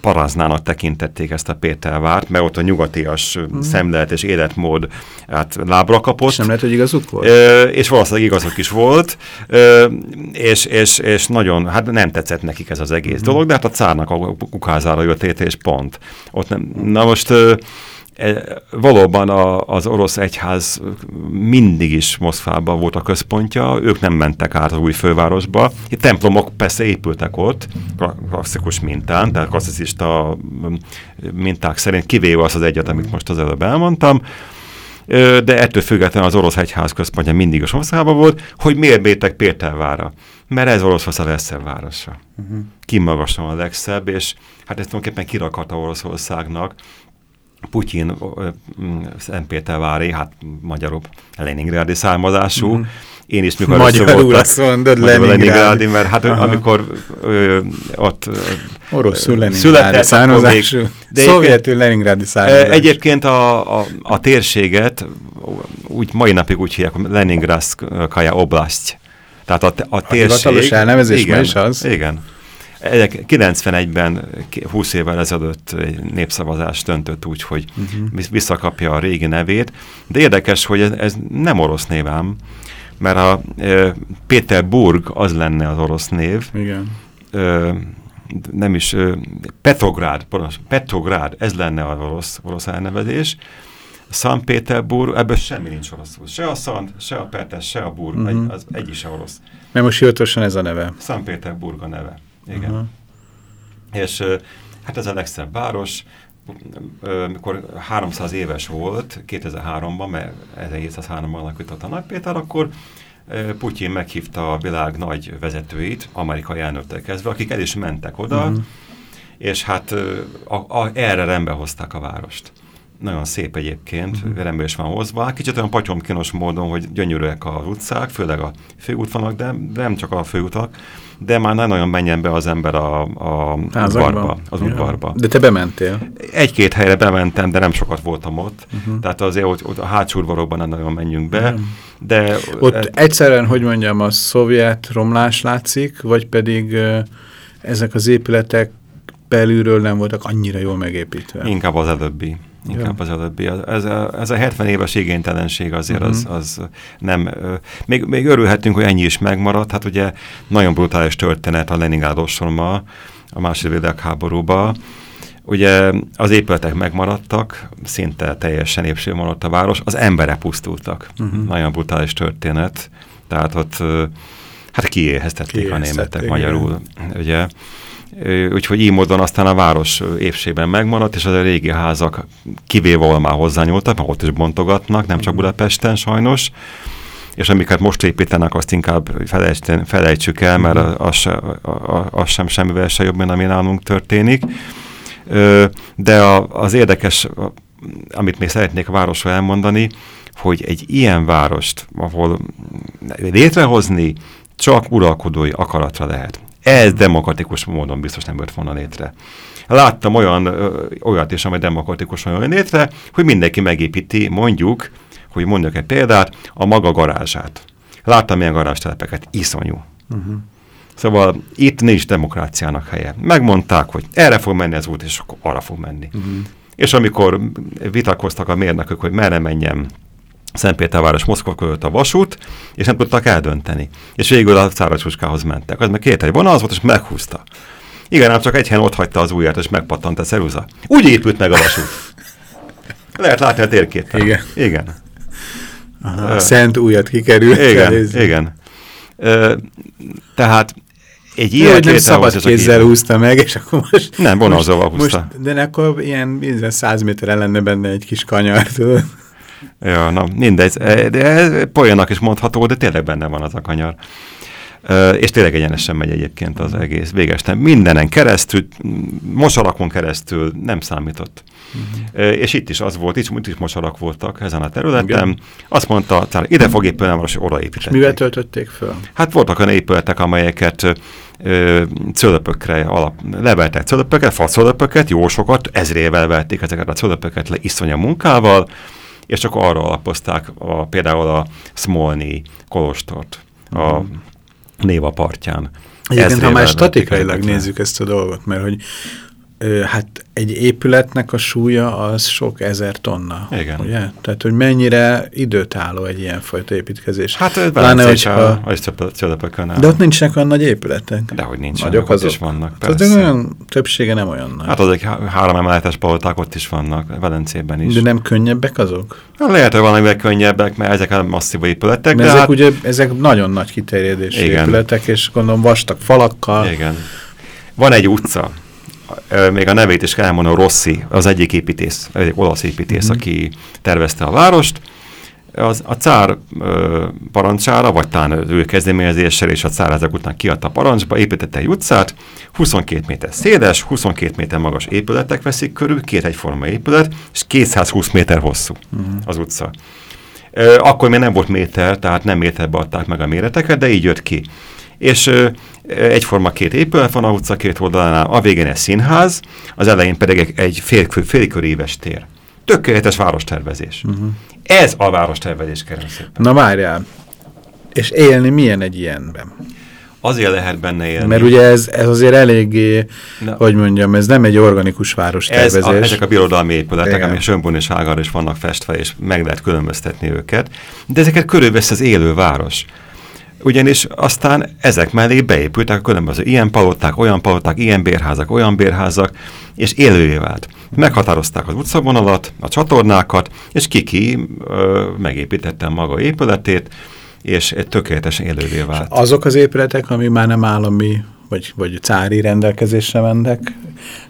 paráznának tekintették ezt a Pétervárt, mert ott a nyugatias hmm. szemlélet és életmód hát lábra kapott. És nem lehet, hogy igazuk volt? és valószínűleg igazuk is volt, ö, és, és, és nagyon, hát nem tetszett nekik ez az egész hmm. dolog, de hát a cárnak a kukázára jött és pont. Ott nem, na most E, valóban a, az orosz egyház mindig is Moszkvában volt a központja, ők nem mentek át az új fővárosba. Itt templomok persze épültek ott, klasszikus mintán, tehát klasszicista minták szerint, kivéve az az egyet, amit most az előbb elmondtam, de ettől függetlenül az orosz egyház központja mindig a Moszkvában volt, hogy miért métek Pétervára? Mert ez Oroszország legszebb városa. Uh-huh. Kimagasan a legszebb, és hát ez tulajdonképpen kirakata Oroszországnak, Putyin Szentpétervári, hát magyarul Leningrádi származású, mm. Én is mikor Magyarul azt mondod, Leningrádi, mert hát Aha. amikor ö, ott Oroszul Leningrádi származású, de szovjetül Leningrádi származású. Egyébként a, a, a térséget úgy mai napig úgy hívják, Leningradskaya Oblast. Tehát a, a térség... A elnevezés igen, is az? Igen. 91-ben, 20 évvel ezelőtt egy népszavazás döntött úgy, hogy uh-huh. visszakapja a régi nevét, de érdekes, hogy ez, ez nem orosz névám, mert a e, Péterburg az lenne az orosz név. Igen. E, nem is, e, Petrográd, Petrográd, ez lenne az orosz, orosz elnevezés. Szent Péterburg, ebből semmi nincs oroszul. Se a Szant, se a Petes, se a Burg, uh-huh. egy, az egy is a orosz. Mert most hivatalosan ez a neve. Szent Péterburg a neve. Igen. Uh -huh. És hát ez a legszebb város, mikor 300 éves volt, 2003-ban, mert 1703-ban alakított a Nagypéter, akkor Putyin meghívta a világ nagy vezetőit, amerikai elnöktel kezdve, akik el is mentek oda, uh -huh. és hát a, a, erre rendbe hozták a várost. Nagyon szép egyébként, uh -huh. rendbe is van hozva. Kicsit olyan patyomkinos módon, hogy gyönyörűek az utcák, főleg a főútvonalak, de nem csak a főutak, de már nem nagyon menjen be az ember a, a udvarba. Az ja. udvarba. De te bementél? Egy-két helyre bementem, de nem sokat voltam ott. Uh -huh. Tehát azért ott, ott a hátsó udvarokban nem nagyon menjünk be. -huh. De, ott e egyszerűen, hogy mondjam, a szovjet romlás látszik, vagy pedig ezek az épületek belülről nem voltak annyira jól megépítve? Inkább az előbbi. Inkább az előbbi. Ez a, ez a 70 éves igénytelenség azért uh -huh. az, mhm. az nem... Még, még örülhetünk, hogy ennyi is megmaradt. Hát ugye nagyon brutális történet a Leningrad ostroma a második világháborúban. Ugye az épületek megmaradtak, szinte teljesen épső maradt a város, az emberek pusztultak. Uh mhm. -huh. Nagyon brutális történet. Tehát ott hát kiéheztették a németek igen. magyarul. Ugye úgyhogy így módon aztán a város épségben megmaradt, és az a régi házak kivéve már hozzányúltak, mert ott is bontogatnak, nem csak mm. Budapesten sajnos, és amiket most építenek, azt inkább felejtsük el, mert mm. az, se, az sem semmivel se jobb, mint ami nálunk történik. De az érdekes, amit még szeretnék a városról elmondani, hogy egy ilyen várost, ahol létrehozni csak uralkodói akaratra lehet. Ez demokratikus módon biztos nem jött volna létre. Láttam olyan, ö, olyat is, amely demokratikusan jön létre, hogy mindenki megépíti, mondjuk, hogy mondjuk egy példát, a maga garázsát. Láttam ilyen garázstelepeket, iszonyú. Uh -huh. Szóval itt nincs demokráciának helye. Megmondták, hogy erre fog menni az út, és akkor arra fog menni. Uh -huh. És amikor vitakoztak a mérnökök, hogy merre menjen Szentpéterváros Moszkva között a vasút, és nem tudtak eldönteni. És végül a Cáracsuskához mentek. Az meg két egy vonal az volt, és meghúzta. Igen, ám csak egy helyen ott hagyta az ujját, és megpattant a ceruza. Úgy épült meg a vasút. Lehet látni a térképen. Igen. Igen. Aha, uh, szent ujjat kikerült. Igen, igen. Uh, tehát egy ilyen Jó, nem szabad kézzel húzta meg, és akkor most... Nem, vonalzóval húzta. Most, de akkor ilyen 100 méter lenne benne egy kis kanyar, tudod? Ja, na mindegy. De poénnak is mondható, de tényleg benne van az a kanyar. Uh, és tényleg egyenesen megy egyébként az egész végesen. Mindenen keresztül, mosarakon keresztül nem számított. Uh-huh. Uh, és itt is az volt, itt, is mosarak voltak ezen a területen. Igen. Azt mondta, tehát ide fog épülni, most oda építették. És mivel töltötték föl? Hát voltak olyan épületek, amelyeket ö, cölöpökre alap, leveltek cölöpöket, facölöpöket, jó sokat, ezrével vették ezeket a cölöpöket le iszonya munkával, és csak arra alapozták a, például a Smolny kolostort a mhm. Néva partján. Egyébként, ha már statikailag nézzük ezt a dolgot, mert hogy hát egy épületnek a súlya az sok ezer tonna. Igen. Ugye? Tehát, hogy mennyire időtálló egy ilyenfajta építkezés. Hát Pláne, hogyha... a Csödöpökön De ott nincsenek olyan nagy épületek. Dehogy nincsenek, Nagyok azok. is vannak, Tehát persze. olyan többsége nem olyan nagy. Hát azok há- három emeletes paloták ott is vannak, Velencében is. De nem könnyebbek azok? Hát Lehet, hogy valamivel könnyebbek, mert ezek a masszív épületek, de ezek hát, ugye ezek nagyon nagy kiterjedésű épületek, és gondolom vastag falakkal. igen. Van egy utca, még a nevét is kell elmondani, Rossi, az egyik építész, egy olasz építész, Mhm. aki tervezte a várost. Az, a cár ö, parancsára, vagy talán az ő kezdeményezéssel, és a cár ezek után kiadta a parancsba, építette egy utcát, 22 méter széles, 22 méter magas épületek veszik körül, két egyforma épület, és 220 méter hosszú az utca. Ö, Akkor még nem volt méter, tehát nem méterbe adták meg a méreteket, de így jött ki. És egyforma két épület van a utca két oldalánál, a végén egy színház, az elején pedig egy, egy fél, tér. Tökéletes várostervezés. Uh-huh. Ez a várostervezés, kérem szépen. Na várjál. És élni milyen egy ilyenben? Azért lehet benne élni. Mert ugye ez, ez azért eléggé, Na. hogy mondjam, ez nem egy organikus város ez a, ezek a birodalmi épületek, Igen. amik sömbön és hágar is vannak festve, és meg lehet különböztetni őket, de ezeket körülvesz az élő város. Ugyanis aztán ezek mellé beépültek a különböző ilyen paloták, olyan paloták, ilyen bérházak, olyan bérházak, és élővé vált. Meghatározták az utcavonalat, a csatornákat, és kiki ö, megépítette maga épületét, és egy tökéletesen élővé vált. Azok az épületek, ami már nem állami, vagy, vagy cári rendelkezésre mentek,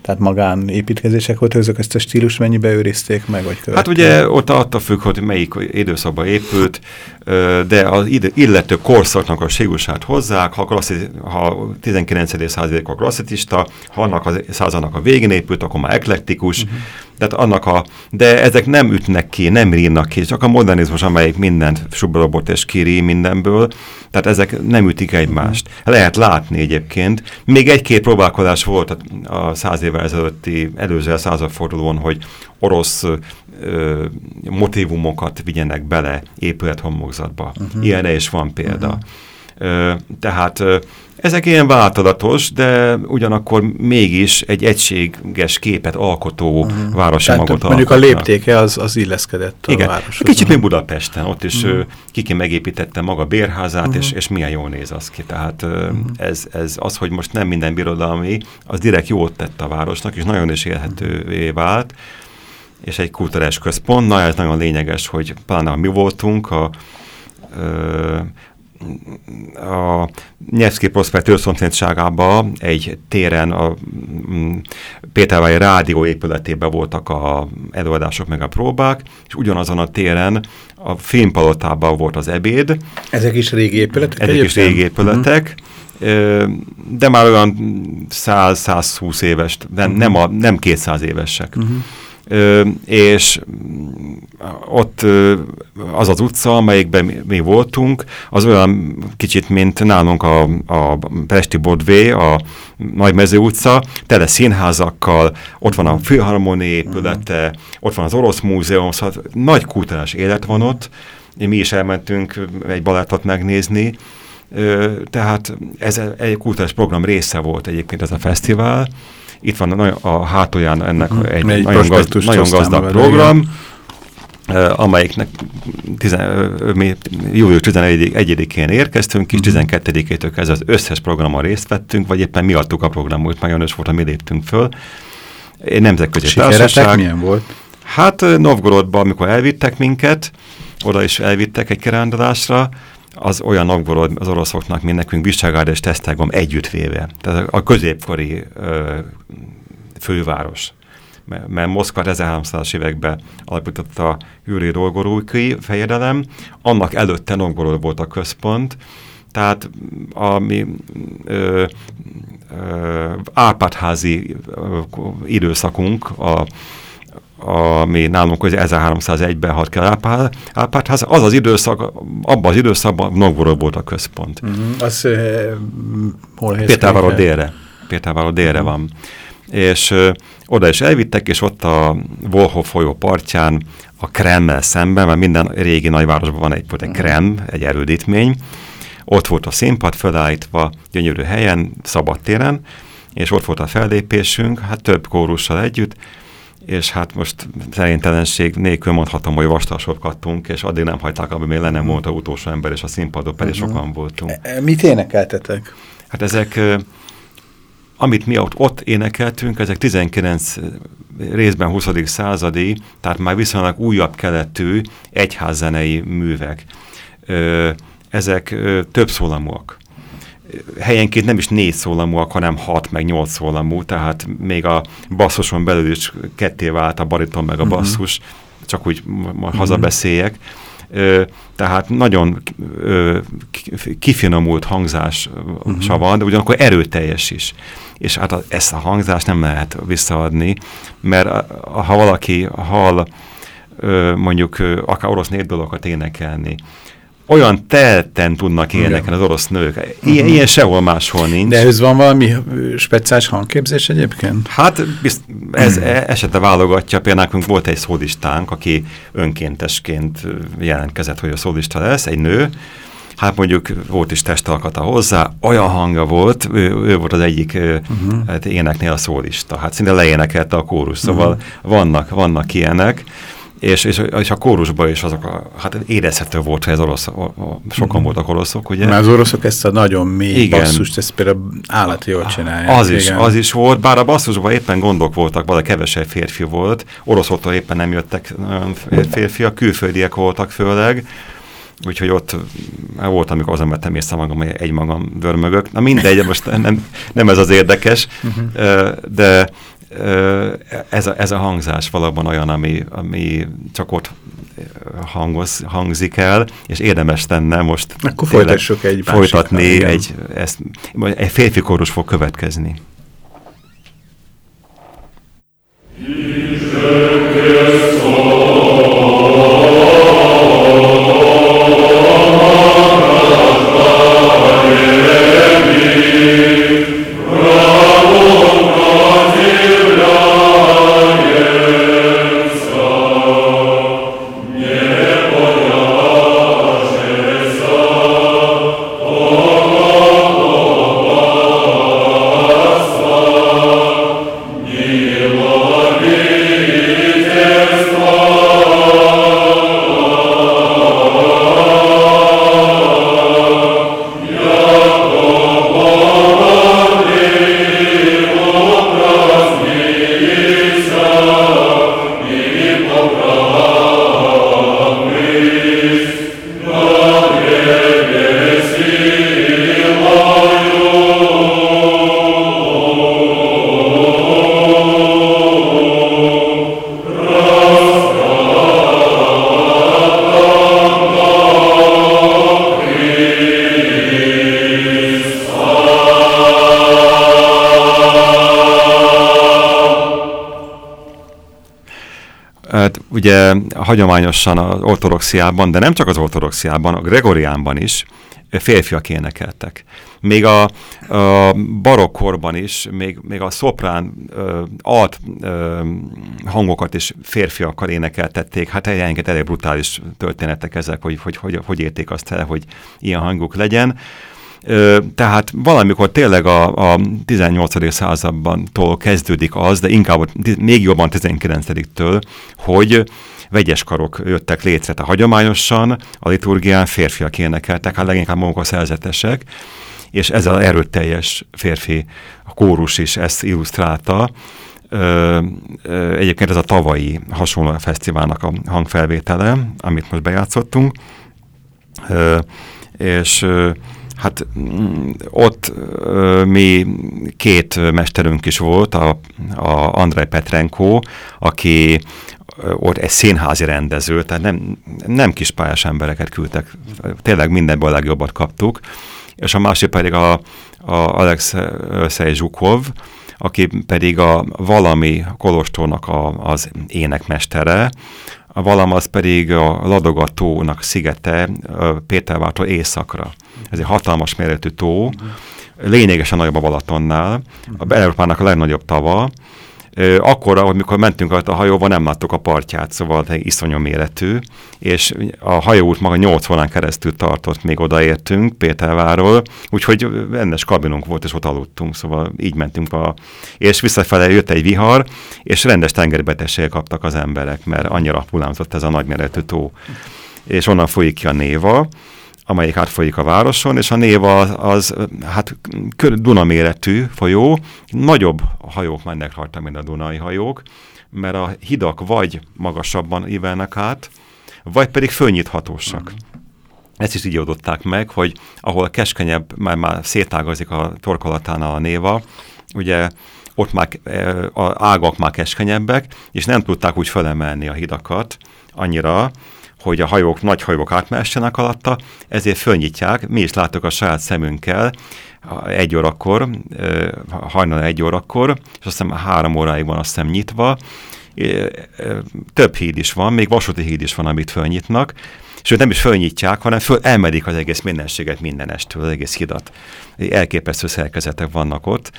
tehát magán építkezések azok ezt a stílus mennyibe őrizték meg, vagy követték? Hát ugye ott attól függ, hogy melyik időszakban épült, de az illető korszaknak a stílusát hozzák, ha, klasszi, ha 19. századi a klasszicista, ha annak a századnak a végén épült, akkor már eklektikus, uh-huh. Tehát annak a, de ezek nem ütnek ki, nem rínnak ki, csak a modernizmus, amelyik mindent subrobot és kiri mindenből, tehát ezek nem ütik egymást. Lehet látni egyébként, még egy-két próbálkozás volt a, száz évvel ezelőtti előző századfordulón, hogy orosz ö, motivumokat vigyenek bele épülethomokzatba. Uh-huh. Ilyenre is van példa. Uh-huh. Ö, tehát ezek ilyen változatos, de ugyanakkor mégis egy egységes képet alkotó uh-huh. városi Tehát magot mondjuk a alkotnak. léptéke az, az illeszkedett a Igen, városhoz. kicsit mint Budapesten, ott is Mhm. uh-huh. Kiki megépítette maga bérházát, uh-huh. és, és milyen jól néz az ki. Tehát uh-huh. ez, ez az, hogy most nem minden birodalmi, az direkt jót tett a városnak, és nagyon is élhetővé vált, és egy kulturális központ. Na, ez nagyon lényeges, hogy pláne mi voltunk, a, a Nyevszki Prospekt őrszomszédságában egy téren a mm, Pétervályi rádió épületében voltak a előadások meg a próbák, és ugyanazon a téren a filmpalotában volt az ebéd, Ezek is régi épületek ezek is egyébként? régi épületek, ö, de már olyan 100-120 éves, nem, nem, a, nem 200 évesek. Uh-huh. Ö, és mm, ott az az utca, amelyikben mi, voltunk, az olyan kicsit, mint nálunk a, a Pesti Bodvé, a Nagymező utca, tele színházakkal, ott van a Filharmonia épülete, ott van az Orosz Múzeum, szóval nagy kulturális élet van ott, mi is elmentünk egy balettot megnézni, tehát ez egy kulturális program része volt egyébként ez a fesztivál. Itt van a, a hátulján ennek Mhm. egy, Egy nagyon, gazd, nagyon gazdag program, ö, amelyiknek tizen, mi július 11-én érkeztünk, és Mhm. 12-től kezdve az összes programon részt vettünk, vagy éppen mi adtuk a programot, nagyon is volt, mi léptünk föl. Nemzetközi társaság. milyen volt? Hát ö, Novgorodban, amikor elvittek minket, oda is elvittek egy kirándulásra, az olyan Novgorod az oroszoknak, mint nekünk Visegrad és Tesztelgom együttvéve. Tehát a középkori ö, főváros. Mert, mert Moszkva 1300-as években alapította Júri Dolgorújki fejedelem, annak előtte Novgorod volt a központ, tehát a mi ö, ö, Árpádházi időszakunk, a, ami nálunk hogy 1301-ben hat ki Árpád, Árpádház, az az időszak, abban az időszakban Novgorod volt a központ. Uh-huh. Az uh, hol el? délre. Péterváró délre van. És ö, oda is elvittek, és ott a Volhov folyó partján a Kremmel szemben, mert minden régi nagyvárosban van egy, volt egy Krem, egy erődítmény, ott volt a színpad fölállítva, gyönyörű helyen, szabad téren, és ott volt a fellépésünk, hát több kórussal együtt, és hát most szerintelenség nélkül mondhatom, hogy vastagsot kaptunk, és addig nem hagyták, ami még le nem volt a utolsó ember, és a színpadon pedig uh mhm. -huh. sokan voltunk. E, e, mit énekeltetek? Hát ezek, amit mi ott, ott énekeltünk, ezek 19 részben 20. századi, tehát már viszonylag újabb keletű egyházzenei művek. Ezek több szólamúak helyenként nem is négy szólamúak, hanem hat meg nyolc szólamú, tehát még a basszuson belül is ketté vált a bariton meg a mhm. basszus, uh -huh. csak úgy uh -huh. hazabeszéljek. Ö, tehát nagyon kifinomult hangzása uh mhm. -huh. van, de ugyanakkor erőteljes is. És hát a, ezt a hangzást nem lehet visszaadni, mert ha valaki hall mondjuk akár orosz népdalokat énekelni, olyan telten tudnak énekelni az orosz nők. Ilyen, uh mhm. -huh. ilyen sehol máshol nincs. De ez van valami speciális hangképzés egyébként? Hát bizt, ez uh esete válogatja. Például volt egy szólistánk, aki önkéntesként jelentkezett, hogy a szólista lesz, egy nő, hát mondjuk volt is testalkata hozzá, olyan hangja volt, ő, ő volt az egyik uh -huh. hát éneknél a szólista, hát szinte leénekelte a kórus, szóval uh -huh. vannak, vannak ilyenek, és, és, és a kórusban is azok a, hát érezhető volt, hogy az orosz, sokan mm. voltak oroszok, ugye? Mert az oroszok ezt a nagyon mély igen. basszust, ezt például állati jól csinálják. Az is, az is volt, bár a basszusban éppen gondok voltak, valahogy kevesebb férfi volt, oroszoktól éppen nem jöttek férfiak, külföldiek voltak főleg, úgyhogy ott hát volt, amikor azon vettem észre magam, hogy egy magam dörmögök. Na mindegy, most nem, nem ez az érdekes, uh mhm. -huh. de ez a, ez a hangzás valóban olyan, ami, ami csak ott hangoz, hangzik el, és érdemes lenne most Akkor folytassuk egy folytatni, egy, ezt, egy férfi kórus fog következni. Ugye hagyományosan az ortodoxiában, de nem csak az ortodoxiában, a gregoriánban is férfiak énekeltek. Még a, a barokkorban is, még, még a szoprán ö, alt ö, hangokat is férfiakkal énekeltették. Hát helyenként elég brutális történetek ezek, hogy hogy, hogy, hogy érték azt el, hogy ilyen hanguk legyen. Ö, tehát valamikor tényleg a, a 18. században kezdődik az, de inkább még jobban 19-től, hogy vegyes karok jöttek létre, tehát hagyományosan a liturgián férfiak énekeltek, hát leginkább maguk a szerzetesek, és ez az erőteljes férfi a kórus is ezt illusztrálta. Egyébként ez a tavalyi hasonló fesztiválnak a hangfelvétele, amit most bejátszottunk, és Hát mm, ott ö, mi két mesterünk is volt, a, a Andrei Petrenko, aki ott egy színházi rendező, tehát nem, nem kispályás embereket küldtek, tényleg mindenből a legjobbat kaptuk, és a másik pedig a, a Alex Zsukov, aki pedig a valami kolostornak a, az énekmestere, a valam az pedig a Ladogatónak szigete Pétervártól északra. Ez egy hatalmas méretű tó, lényegesen nagyobb a Balatonnál, a Európának a legnagyobb tava, akkor, amikor mentünk a hajóban, nem láttuk a partját, szóval iszonyú méretű, és a hajóút maga 8 órán keresztül tartott, még odaértünk Péterváról, úgyhogy rendes kabinunk volt, és ott aludtunk, szóval így mentünk a... És visszafele jött egy vihar, és rendes tengerbetegséget kaptak az emberek, mert annyira hullámzott ez a nagyméretű tó. És onnan folyik ki a néva, amelyik átfolyik a városon, és a Néva az, az hát Duna méretű folyó, nagyobb hajók mennek rajta, mint a Dunai hajók, mert a hidak vagy magasabban ívelnek át, vagy pedig fölnyithatósak. Mm. Ezt is így adották meg, hogy ahol keskenyebb, már, már szétágazik a torkolatán a néva, ugye ott már az ágak már keskenyebbek, és nem tudták úgy fölemelni a hidakat annyira, hogy a hajók, nagy hajók átmehessenek alatta, ezért fölnyitják, mi is láttuk a saját szemünkkel, egy órakor, hajnal egy órakor, és azt hiszem három óráig van azt hiszem nyitva, több híd is van, még vasúti híd is van, amit fölnyitnak, sőt nem is fölnyitják, hanem föl emelik az egész mindenséget mindenestől, az egész hidat. Elképesztő szerkezetek vannak ott,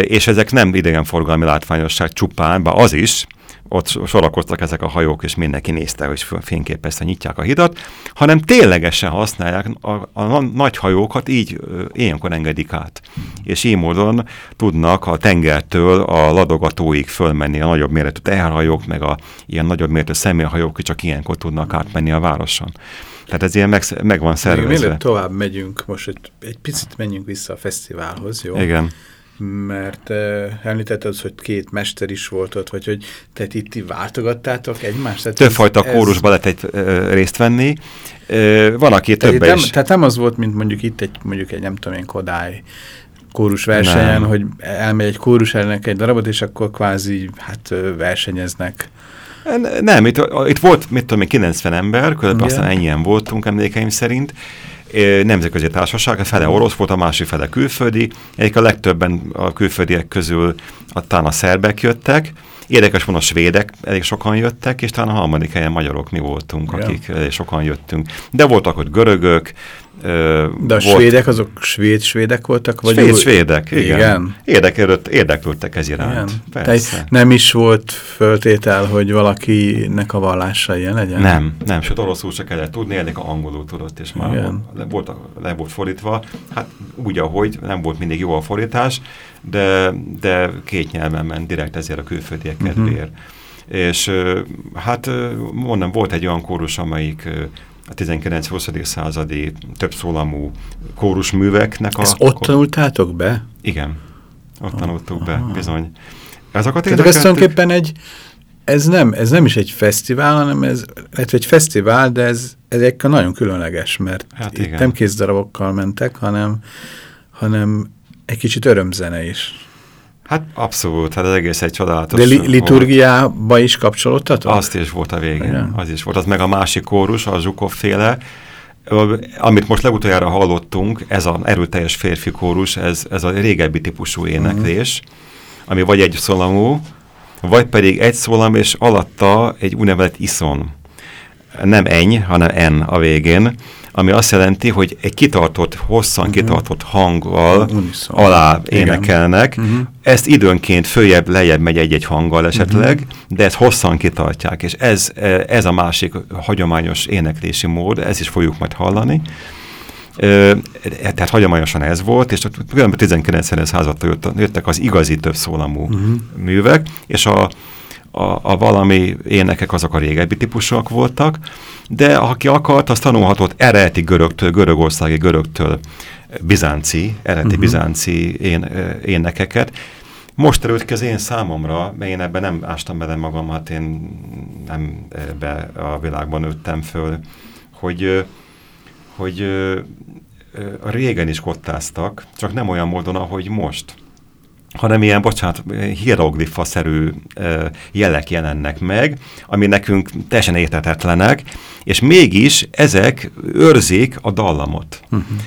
és ezek nem idegenforgalmi látványosság csupán, bár az is, ott sorakoztak ezek a hajók, és mindenki nézte, hogy fényképezte, nyitják a hidat, hanem ténylegesen használják a, a nagy hajókat, így ilyenkor engedik át. És így módon tudnak a tengertől a ladogatóig fölmenni a nagyobb méretű teherhajók, meg a ilyen nagyobb méretű személyhajók, hogy csak ilyenkor tudnak átmenni a városon. Tehát ez ilyen meg, meg van szervezve. Még tovább megyünk, most egy, egy picit menjünk vissza a fesztiválhoz, jó? Igen mert említetted, hogy két mester is volt ott, vagy hogy te itt ti váltogattátok egymást? Tehát Többfajta ez... kórusba lehet egy részt venni. Uh, van, aki többen nem, is. Tehát nem az volt, mint mondjuk itt egy, mondjuk egy nem tudom én Kodály kórus versenyen, nem. hogy elmegy egy kórus ellenek egy darabot, és akkor kvázi hát versenyeznek. Nem, itt, itt volt, mit tudom én, 90 ember, közben aztán ennyien voltunk emlékeim szerint, nemzetközi társaság, a fele orosz volt, a másik fele külföldi. Egyik a legtöbben a külföldiek közül talán a szerbek jöttek, Érdekes van a svédek, elég sokan jöttek, és talán a harmadik helyen magyarok mi voltunk, akik elég sokan jöttünk. De voltak ott görögök, de a volt, svédek azok svéd-svédek voltak? Vagy Svéd-svédek, igen. igen. Érdekelőtt, érdeklődtek ez iránt. Persze. nem is volt föltétel, hogy valakinek a vallása ilyen legyen? Nem, nem, sőt oroszul se kellett tudni, elég a angolul tudott, és már igen. le, volt, le volt fordítva. Hát úgy, ahogy nem volt mindig jó a fordítás, de, de két nyelven ment direkt ezért a külföldiek mhm. kedvéért. Uh -huh. És hát mondom, volt egy olyan kórus, amelyik a 19-20. századi többszólamú kórusműveknek a... Ezt ott tanultátok be? Igen, ott tanultuk be, bizony. Azokat Tehát ez tulajdonképpen egy, ez nem, ez nem is egy fesztivál, hanem ez, ez egy fesztivál, de ez, ez egy nagyon különleges, mert hát itt igen. nem kézdarabokkal mentek, hanem, hanem egy kicsit örömzene is. Hát abszolút, hát az egész egy csodálatos. De li liturgiába is kapcsolódtatok? Azt is volt a végén, Igen. az is volt. Az meg a másik kórus, a Zsukov féle, amit most legutoljára hallottunk, ez az erőteljes férfi kórus, ez, ez a régebbi típusú éneklés, uh mhm. -huh. ami vagy egy szólamú, vagy pedig egy szólam, és alatta egy úgynevezett iszon. Nem eny, hanem en a végén ami azt jelenti, hogy egy kitartott, hosszan uh. -huh. kitartott hanggal Uniszon. alá Igen. énekelnek. Uh mhm. -huh. Ezt időnként följebb, lejjebb megy egy-egy hanggal esetleg, uh mhm. -huh. de ezt hosszan kitartják, és ez, ez a másik hagyományos éneklési mód, ezt is fogjuk majd hallani. Ö, tehát hagyományosan ez volt, és a 19. századtól jöttek az igazi többszólamú uh -huh. művek, és a a, a valami énekek azok a régebbi típusúak voltak, de aki akart, az tanulhatott eredeti görögtől, görögországi görögtől bizánci, eredeti uh -huh. bizánci én, énekeket. Most előtt ki az én számomra, mert én ebben nem ástam bele magam, hát én nem ebbe a világban nőttem föl, hogy, hogy a régen is kottáztak, csak nem olyan módon, ahogy most hanem ilyen, bocsánat, hieroglifa-szerű jelek jelennek meg, ami nekünk teljesen értetetlenek, és mégis ezek őrzik a dallamot. Uh mhm. -huh.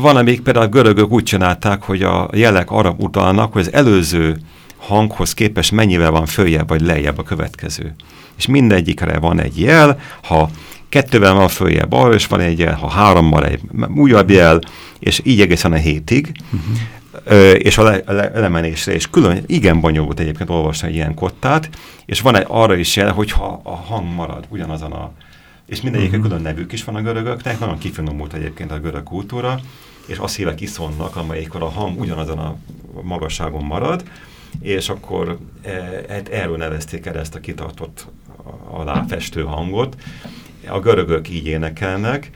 Van, amik például a görögök úgy csinálták, hogy a jelek arra utalnak, hogy az előző hanghoz képest mennyivel van följebb vagy lejjebb a következő. És mindegyikre van egy jel, ha kettővel van följebb arra, és van egy jel, ha hárommal egy újabb jel, és így egészen a hétig. Uh -huh Ö, és a, le, le, lemenésre is külön, igen bonyolult egyébként olvasni egy ilyen kottát, és van egy arra is jel, hogyha a hang marad ugyanazon a, és mindegyik uh-huh. külön nevük is van a görögöknek, nagyon kifinomult egyébként a görög kultúra, és azt hívják iszonnak, amelyikor a hang ugyanazon a magasságon marad, és akkor e, hát erről nevezték el ezt a kitartott aláfestő hangot. A görögök így énekelnek,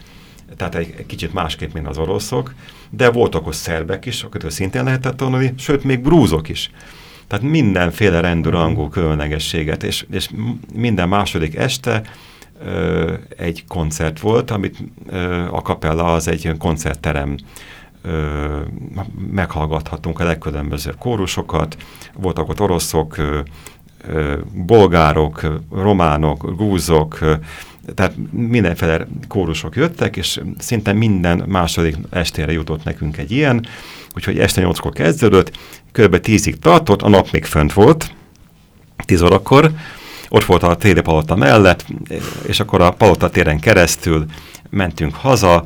tehát egy, egy kicsit másképp, mint az oroszok, de voltak ott szerbek is, akiktől szintén lehetett tanulni, sőt, még brúzok is. Tehát mindenféle rendőrangú különlegességet, és, és minden második este ö, egy koncert volt, amit ö, a kapella az egy koncertterem ö, meghallgathatunk a legkülönbözőbb kórusokat, voltak ott oroszok, ö, ö, bolgárok, románok, gúzok, tehát mindenféle kórusok jöttek, és szinte minden második estére jutott nekünk egy ilyen, úgyhogy este nyolckor kezdődött, kb. tízig tartott, a nap még fönt volt, tíz órakor, ott volt a téli palota mellett, és akkor a palota téren keresztül mentünk haza,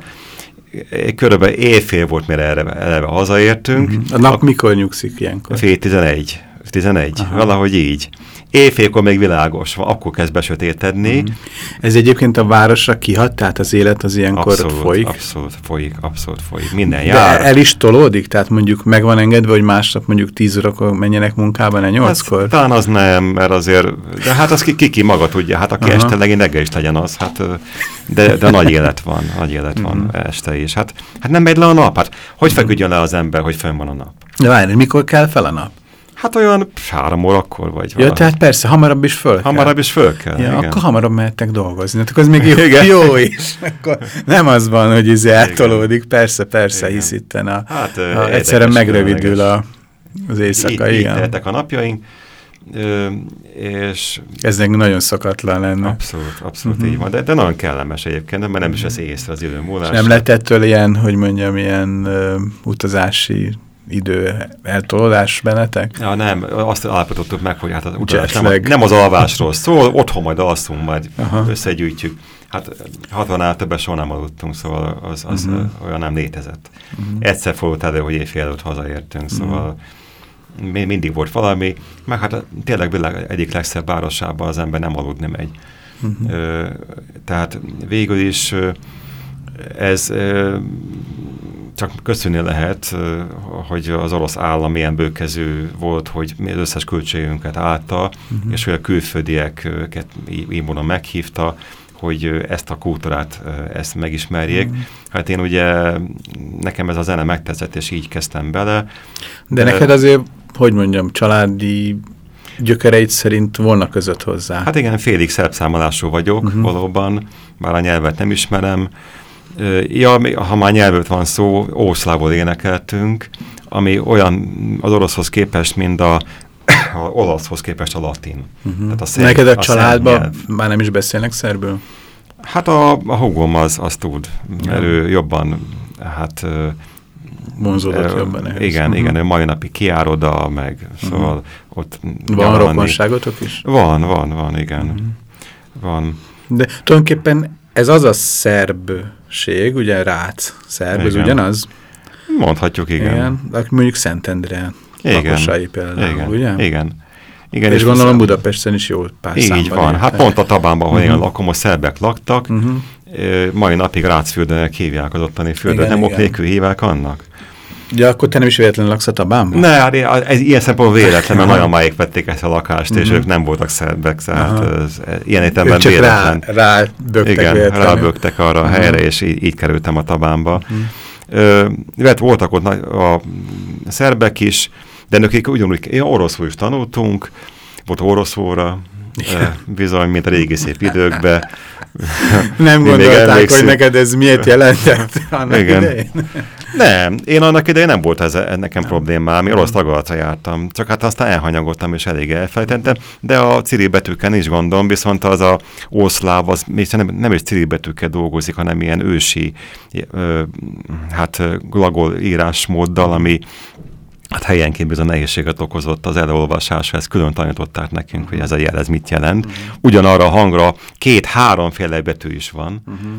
körülbelül éjfél volt, mire eleve, eleve hazaértünk. Mhm. A nap a, mikor nyugszik ilyenkor? Fél tizenegy. 11, Aha. valahogy így. Éjfélkor még világos, akkor kezd besötétedni. Mm. Ez egyébként a városra kihat, tehát az élet az ilyenkor abszolút, folyik? Abszolút folyik, abszolút folyik. Minden De jár. el is tolódik? Tehát mondjuk meg van engedve, hogy másnap mondjuk 10 órakor menjenek munkába, ne 8-kor? Hát, talán az nem, mert azért, de hát az ki, ki, ki maga tudja, hát aki Aha. este legén reggel is legyen az, hát, de, de nagy élet van, nagy élet van mm. este is. Hát, hát nem megy le a nap, hát hogy mm. feküdjön le az ember, hogy fönn van a nap? De várj, mikor kell fel a nap? Hát olyan három órakor vagy Ja, tehát persze, hamarabb is föl kell. Hamarabb is föl kell, ja, igen. akkor hamarabb mehettek dolgozni. Hát akkor az még jó, igen. jó is. Akkor nem az van, hogy izé eltolódik, persze, persze, igen. hisz itten a, hát, a, egyszerűen megrövidül a, az éjszaka. Így, igen. így a napjaink. Ö, és ez még nagyon szakatlan lenne. Abszolút, abszolút uh -huh. így van, de, de nagyon kellemes egyébként, mert nem is mhm. az észre az idő múlás. nem lett ettől ilyen, hogy mondjam, ilyen uh, utazási idő eltolódás bennetek? Ja, nem, azt állapítottuk meg, hogy hát az nem, nem az alvásról szól, otthon majd alszunk, majd Aha. összegyűjtjük. Hát 60 többet soha nem aludtunk, szóval az, az uh mhm. -huh. olyan nem létezett. Uh mhm. -huh. Egyszer fordult elő, hogy éjfél előtt hazaértünk, mhm. szóval uh -huh. mindig volt valami, meg hát tényleg világ egyik legszebb városában az ember nem aludni megy. Uh -huh. Ö, tehát végül is ez csak köszönni lehet, hogy az orosz állam ilyen bőkező volt, hogy az összes költségünket állta, uh mhm. és hogy a külföldieket így módon meghívta, hogy ezt a kultúrát, ezt megismerjék. -huh. Hát én ugye, nekem ez a zene megtetszett, és így kezdtem bele. De, De neked azért, hogy mondjam, családi gyökereit szerint volna között hozzá? Hát igen, félig szerb vagyok, mhm. -huh. valóban, bár a nyelvet nem ismerem, Ja, ha már nyelvőt van szó, ószlávul énekeltünk, ami olyan az oroszhoz képest, mint a, a olaszhoz képest a latin. Uh mhm. -huh. Tehát a szerb, Neked a, a családban már nem is beszélnek szerből? Hát a, a húgom az, az tud, mert ja. ő jobban, hát... Vonzódott uh, jobban ehhez. Igen, uh -huh. igen, ő mai napig kiár oda, meg uh -huh. szóval ott... Van rokonságotok is? Van, van, van, igen. Uh -huh. Van. De tulajdonképpen ez az a szerbség, ugye Rác szerb, igen. ez ugyanaz? Mondhatjuk, igen. igen mondjuk Szentendre lakosai például, igen. ugye? Igen. Igen, és, és gondolom Budapesten is jó pár Így van. Érte. Hát pont a Tabánban, ahol uh -huh. én lakom, a szerbek laktak. Uh -huh. Mai napig Rácfürdőnek hívják az ottani fürdőt. Nem ok nélkül hívják annak. Ja, akkor te nem is véletlenül laksz a Tabánban? Ne, hát ez ilyen szempontból véletlen, mert nagyon máig vették ezt a lakást, és mhm. ők nem voltak szerbek, tehát ez, ilyen értelemben véletlen. Rá, rá bögtek Igen, véletlenül. rábögtek arra a mhm. helyre, és így, így kerültem a Tabánba. Mm -hmm. Ö, voltak ott a szerbek is, de nekik ugyanúgy, én oroszul is tanultunk, volt orosz óra, bizony, mint a régi szép időkben. Nem gondolták, hogy neked ez miért jelentett annak Igen. idején? Nem, én annak idején nem volt ez nekem nem. problémám, én orosz tagalatra jártam, csak hát aztán elhanyagoltam és elég elfelejtettem, de a ciri betűken is gondom, viszont az a ószláv, az nem, nem is ciri betűkkel dolgozik, hanem ilyen ősi, ö, hát glagol írásmóddal, ami hát helyenként bizony nehézséget okozott az elolvasásra, ezt külön tanították nekünk, hogy ez a jel, ez mit jelent. -huh. Ugyanarra a hangra két-háromféle betű is van, uh -huh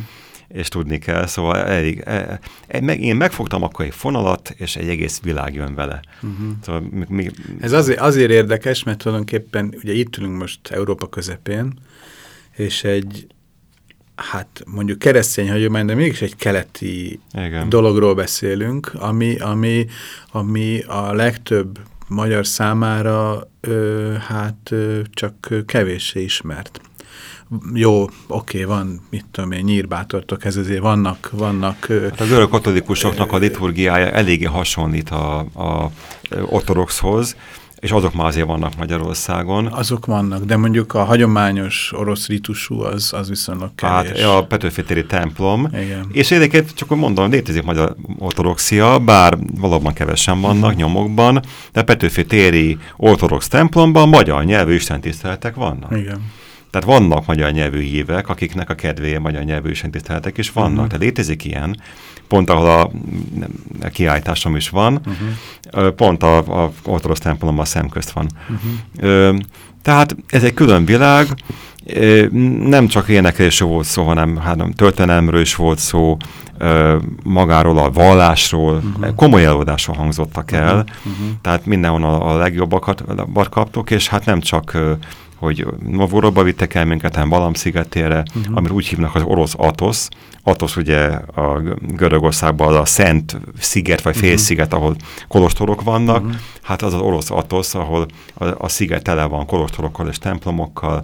és tudni kell, szóval elég, e, e, meg, én megfogtam akkor egy fonalat, és egy egész világ jön vele. Uh-huh. Szóval mi, mi, Ez azért, azért érdekes, mert tulajdonképpen ugye itt ülünk most Európa közepén, és egy hát mondjuk keresztény hagyomány, de mégis egy keleti Igen. dologról beszélünk, ami, ami, ami a legtöbb magyar számára ö, hát ö, csak kevéssé ismert. Jó, oké, van, mit tudom én, nyírbátortok, ez azért vannak, vannak... Hát a görög katolikusoknak a liturgiája eléggé hasonlít a, a ortodoxhoz, és azok már azért vannak Magyarországon. Azok vannak, de mondjuk a hagyományos orosz ritusú az, az viszonylag kevés. Hát a Petőfi templom. Igen. És egyébként csak mondom, létezik magyar ortodoxia, bár valóban kevesen vannak uh. -huh. nyomokban, de a Petőfi téri ortodox templomban magyar nyelvű istentiszteletek vannak. Igen. Tehát vannak magyar nyelvű hívek, akiknek a kedvéje magyar nyelvű istentiszteletek is vannak. Uh mhm. -huh. Tehát létezik ilyen pont ahol a, a kiállításom is van, uh-huh. pont a, a ortodox templomban a szemközt van. Uh-huh. Tehát ez egy külön világ, nem csak énekelésről volt szó, hanem, hanem történelemről is volt szó, magáról a vallásról, uh-huh. komoly előadásról hangzottak el, uh-huh. tehát mindenhol a legjobbakat kaptok, és hát nem csak hogy Novgorодba vittek el minket, hanem Balam szigetére, uh-huh. amit úgy hívnak az orosz Atosz. Atosz ugye a Görögországban az a szent sziget, vagy mhm. félsziget, uh-huh. ahol kolostorok vannak. Uh-huh. Hát az az orosz Atosz, ahol a, a sziget tele van kolostorokkal és templomokkal,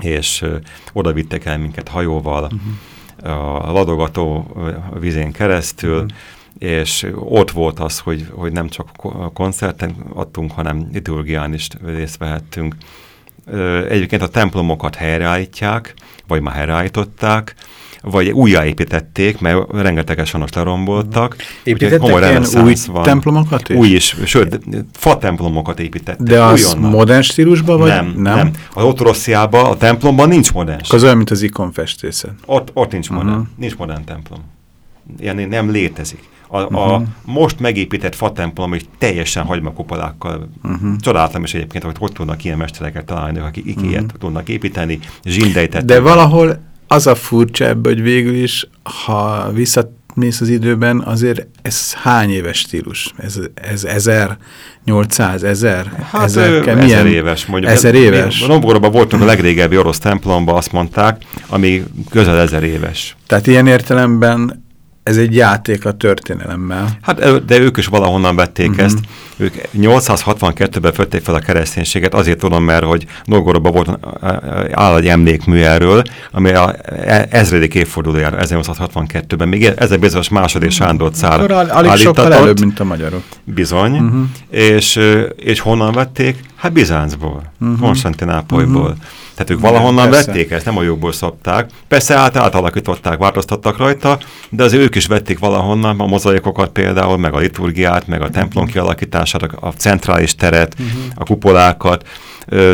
és uh, oda vittek el minket hajóval uh-huh. a ladogató vizén keresztül, uh-huh és ott volt az, hogy, hogy nem csak koncerten adtunk, hanem liturgián is részt vehettünk egyébként a templomokat helyreállítják, vagy már helyreállították, vagy újjáépítették, mert rengeteges sajnos leromboltak. Építettek ilyen új van. templomokat is? Új is, sőt, fa templomokat építettek. De az újonnan. modern stílusban, vagy nem? Nem, nem. Az Ottorossziában, a templomban nincs modern Az olyan, mint az ikonfestészet. Ott, ott nincs modern, uh -huh. nincs modern templom. Ilyen nem létezik. A, uh -huh. a mhm. most megépített fatemplom egy teljesen hagymakupolákkal. Uh mhm. -huh. Csodáltam is egyébként, hogy hogy tudnak ilyen mestereket találni, akik uh -huh. ilyet tudnak építeni, zsindejtet. De valahol az a furcsa ebből, hogy végül is, ha visszamész az időben, azért ez hány éves stílus? Ez, ez ezer, 800, ezer? Hát ezer, milyen? ezer éves mondjuk. Ezer éves? Novgorodban voltunk a legrégebbi orosz templomban, azt mondták, ami közel ezer éves. Tehát ilyen értelemben ez egy játék a történelemmel. Hát, de ők is valahonnan vették uh mhm. -huh. ezt. Ők 862-ben fötték fel a kereszténységet, azért tudom, mert hogy Novgorodban volt áll egy emlékmű erről, ami a e, ezredik évfordulójára, 1862-ben, még ezzel bizonyos második mhm. Sándor cár Akkor alig sokkal előbb, mint a magyarok. Bizony. Uh mhm. -huh. és, és honnan vették? Hát Bizáncból, uh -huh. Konstantinápolyból. Uh -huh. Tehát ők valahonnan Persze. vették ezt, nem a jogból szopták. Persze át átalakították, változtattak rajta, de az ők is vették valahonnan a mozaikokat például, meg a liturgiát, meg a templom kialakítását, a centrális teret, uh mhm. -huh. a kupolákat,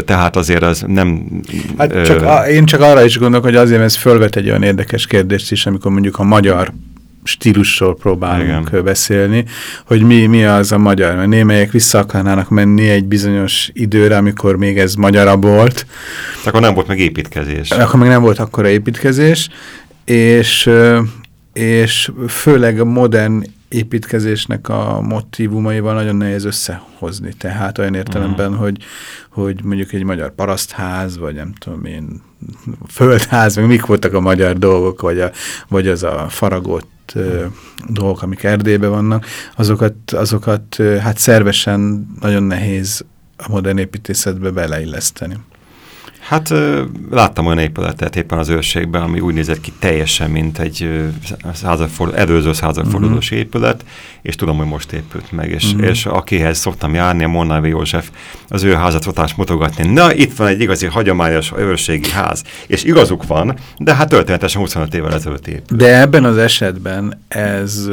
tehát azért az nem... Hát csak a, én csak arra is gondolok, hogy azért ez fölvet egy olyan érdekes kérdést is, amikor mondjuk a magyar stílusról próbálunk Igen. beszélni, hogy mi, mi az a magyar, mert némelyek vissza akarnának menni egy bizonyos időre, amikor még ez magyarabb volt. Akkor nem volt meg építkezés. Akkor még nem volt akkora építkezés, és, és főleg a modern építkezésnek a motivumaival nagyon nehéz összehozni. Tehát olyan értelemben, mm. hogy, hogy mondjuk egy magyar parasztház, vagy nem tudom én, földház, meg mik voltak a magyar dolgok, vagy, a, vagy az a faragott dolgok, amik Erdélyben vannak, azokat, azokat hát szervesen nagyon nehéz a modern építészetbe beleilleszteni. Hát láttam olyan épületet éppen az őrségben, ami úgy nézett ki teljesen, mint egy századfordul, előző századfordulós uh mhm. -huh. épület, és tudom, hogy most épült meg, és, uh mhm. -huh. és akihez szoktam járni, a Monnávi József, az ő házat szokás mutogatni. Na, itt van egy igazi hagyományos őrségi ház, és igazuk van, de hát történetesen 25 évvel ezelőtt épült. De ebben az esetben ez,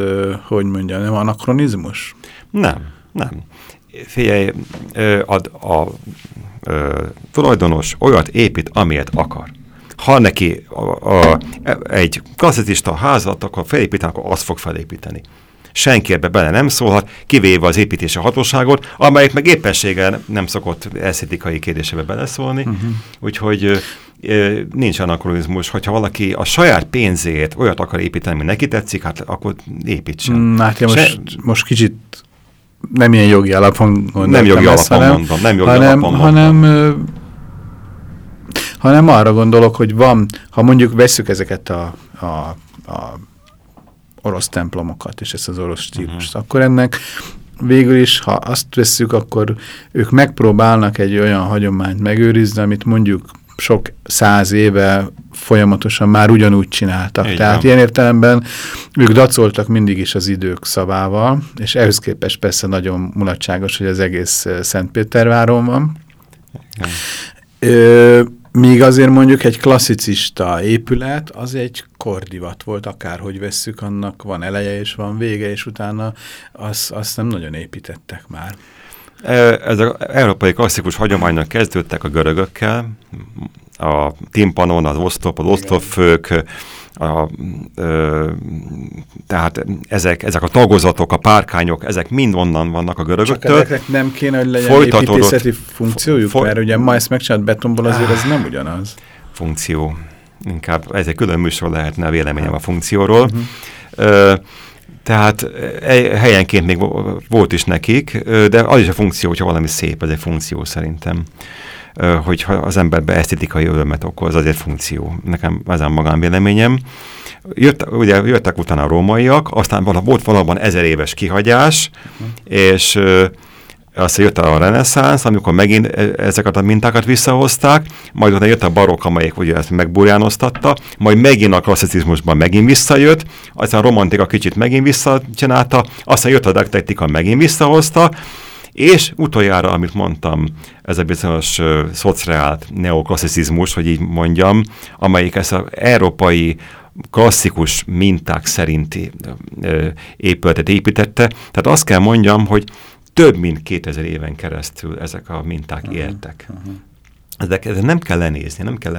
hogy mondjam, nem anakronizmus? Nem, nem. Figyelj, ad a ö, tulajdonos olyat épít, amilyet akar. Ha neki a, a, egy klasszicista házat akar felépíteni, akkor azt fog felépíteni. senki ebbe bele nem szólhat, kivéve az építési hatóságot, amelyik meg éppenséggel nem szokott esztétikai kérdésebe beleszólni, uh-huh. úgyhogy nincs anakronizmus, hogyha valaki a saját pénzét olyat akar építeni, ami neki tetszik, hát akkor építsen. Mm, hát most, Se... most kicsit nem ilyen jogi alapon. Nem jogi alapon hanem, mondom, nem jogi hanem, alapon hanem, mondom. hanem arra gondolok, hogy van, ha mondjuk veszük ezeket a, a, a orosz templomokat, és ezt az orosz stílust, uh -huh. akkor ennek végül is, ha azt vesszük, akkor ők megpróbálnak egy olyan hagyományt megőrizni, amit mondjuk sok száz éve folyamatosan már ugyanúgy csináltak. Így Tehát van. ilyen értelemben ők dacoltak mindig is az idők szavával, és ehhez képest persze nagyon mulatságos, hogy az egész Szentpéterváron van. Ö, míg azért mondjuk egy klasszicista épület, az egy kordivat volt, akárhogy vesszük, annak van eleje és van vége, és utána azt, azt nem nagyon építettek már. Ez az európai klasszikus hagyománynak kezdődtek a görögökkel, a timpanon, az oszlop, az oszlopfők, a, ö, tehát ezek, ezek a tagozatok, a párkányok, ezek mind onnan vannak a görögöktől. Csak ezeknek nem kéne, hogy legyen építészeti funkciójuk, mert ugye ma ezt megcsinált betonból, azért ez nem ugyanaz. Funkció. Inkább ez egy külön műsor lehetne a véleményem a funkcióról. Uh -huh. ö, tehát e, helyenként még volt is nekik, de az is a funkció, hogyha valami szép, ez egy funkció szerintem. Hogyha az emberbe esztetikai örömet okoz, az egy funkció. Nekem ez a magánvéleményem. Jött, ugye jöttek utána a rómaiak, aztán volt valóban ezer éves kihagyás, uh -huh. és aztán jött a reneszánsz, amikor megint e, ezeket a mintákat visszahozták, majd utána jött a barokk, amelyik ugye ezt megburjánoztatta, majd megint a klasszicizmusban megint visszajött, aztán a romantika kicsit megint visszacsinálta, aztán jött a dektektika, megint visszahozta, és utoljára, amit mondtam, ez a bizonyos uh, szociált neoklasszicizmus, hogy így mondjam, amelyik ezt az európai klasszikus minták szerinti uh, épületet építette. Tehát azt kell mondjam, hogy több mint 2000 éven keresztül ezek a minták -huh. éltek. Ezek, ezek nem kell lenézni, nem kell,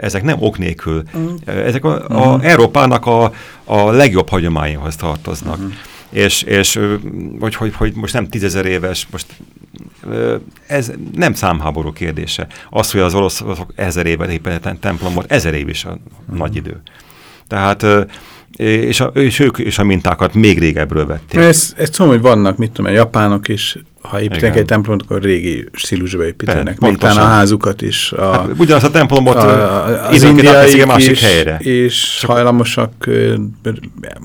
ezek nem ok nélkül. Uh -huh. Ezek a, a -huh. Európának a, a legjobb hagyományhoz tartoznak. -huh. És, és hogy, hogy, hogy most nem tízezer éves, most ez nem számháború kérdése. Az, hogy az oroszok ezer éve építettek templomot, ezer év is a -huh. nagy idő. Tehát és, a, és ők és a mintákat még régebről vették. Ez, ez tudom, hogy vannak, mit tudom, a japánok is, ha építenek Igen. egy templomot, akkor régi stílusba építenek. Még a házukat is. A, hát, ugyanaz a templomot a, az indiai a másik is, helyre. És hajlamosak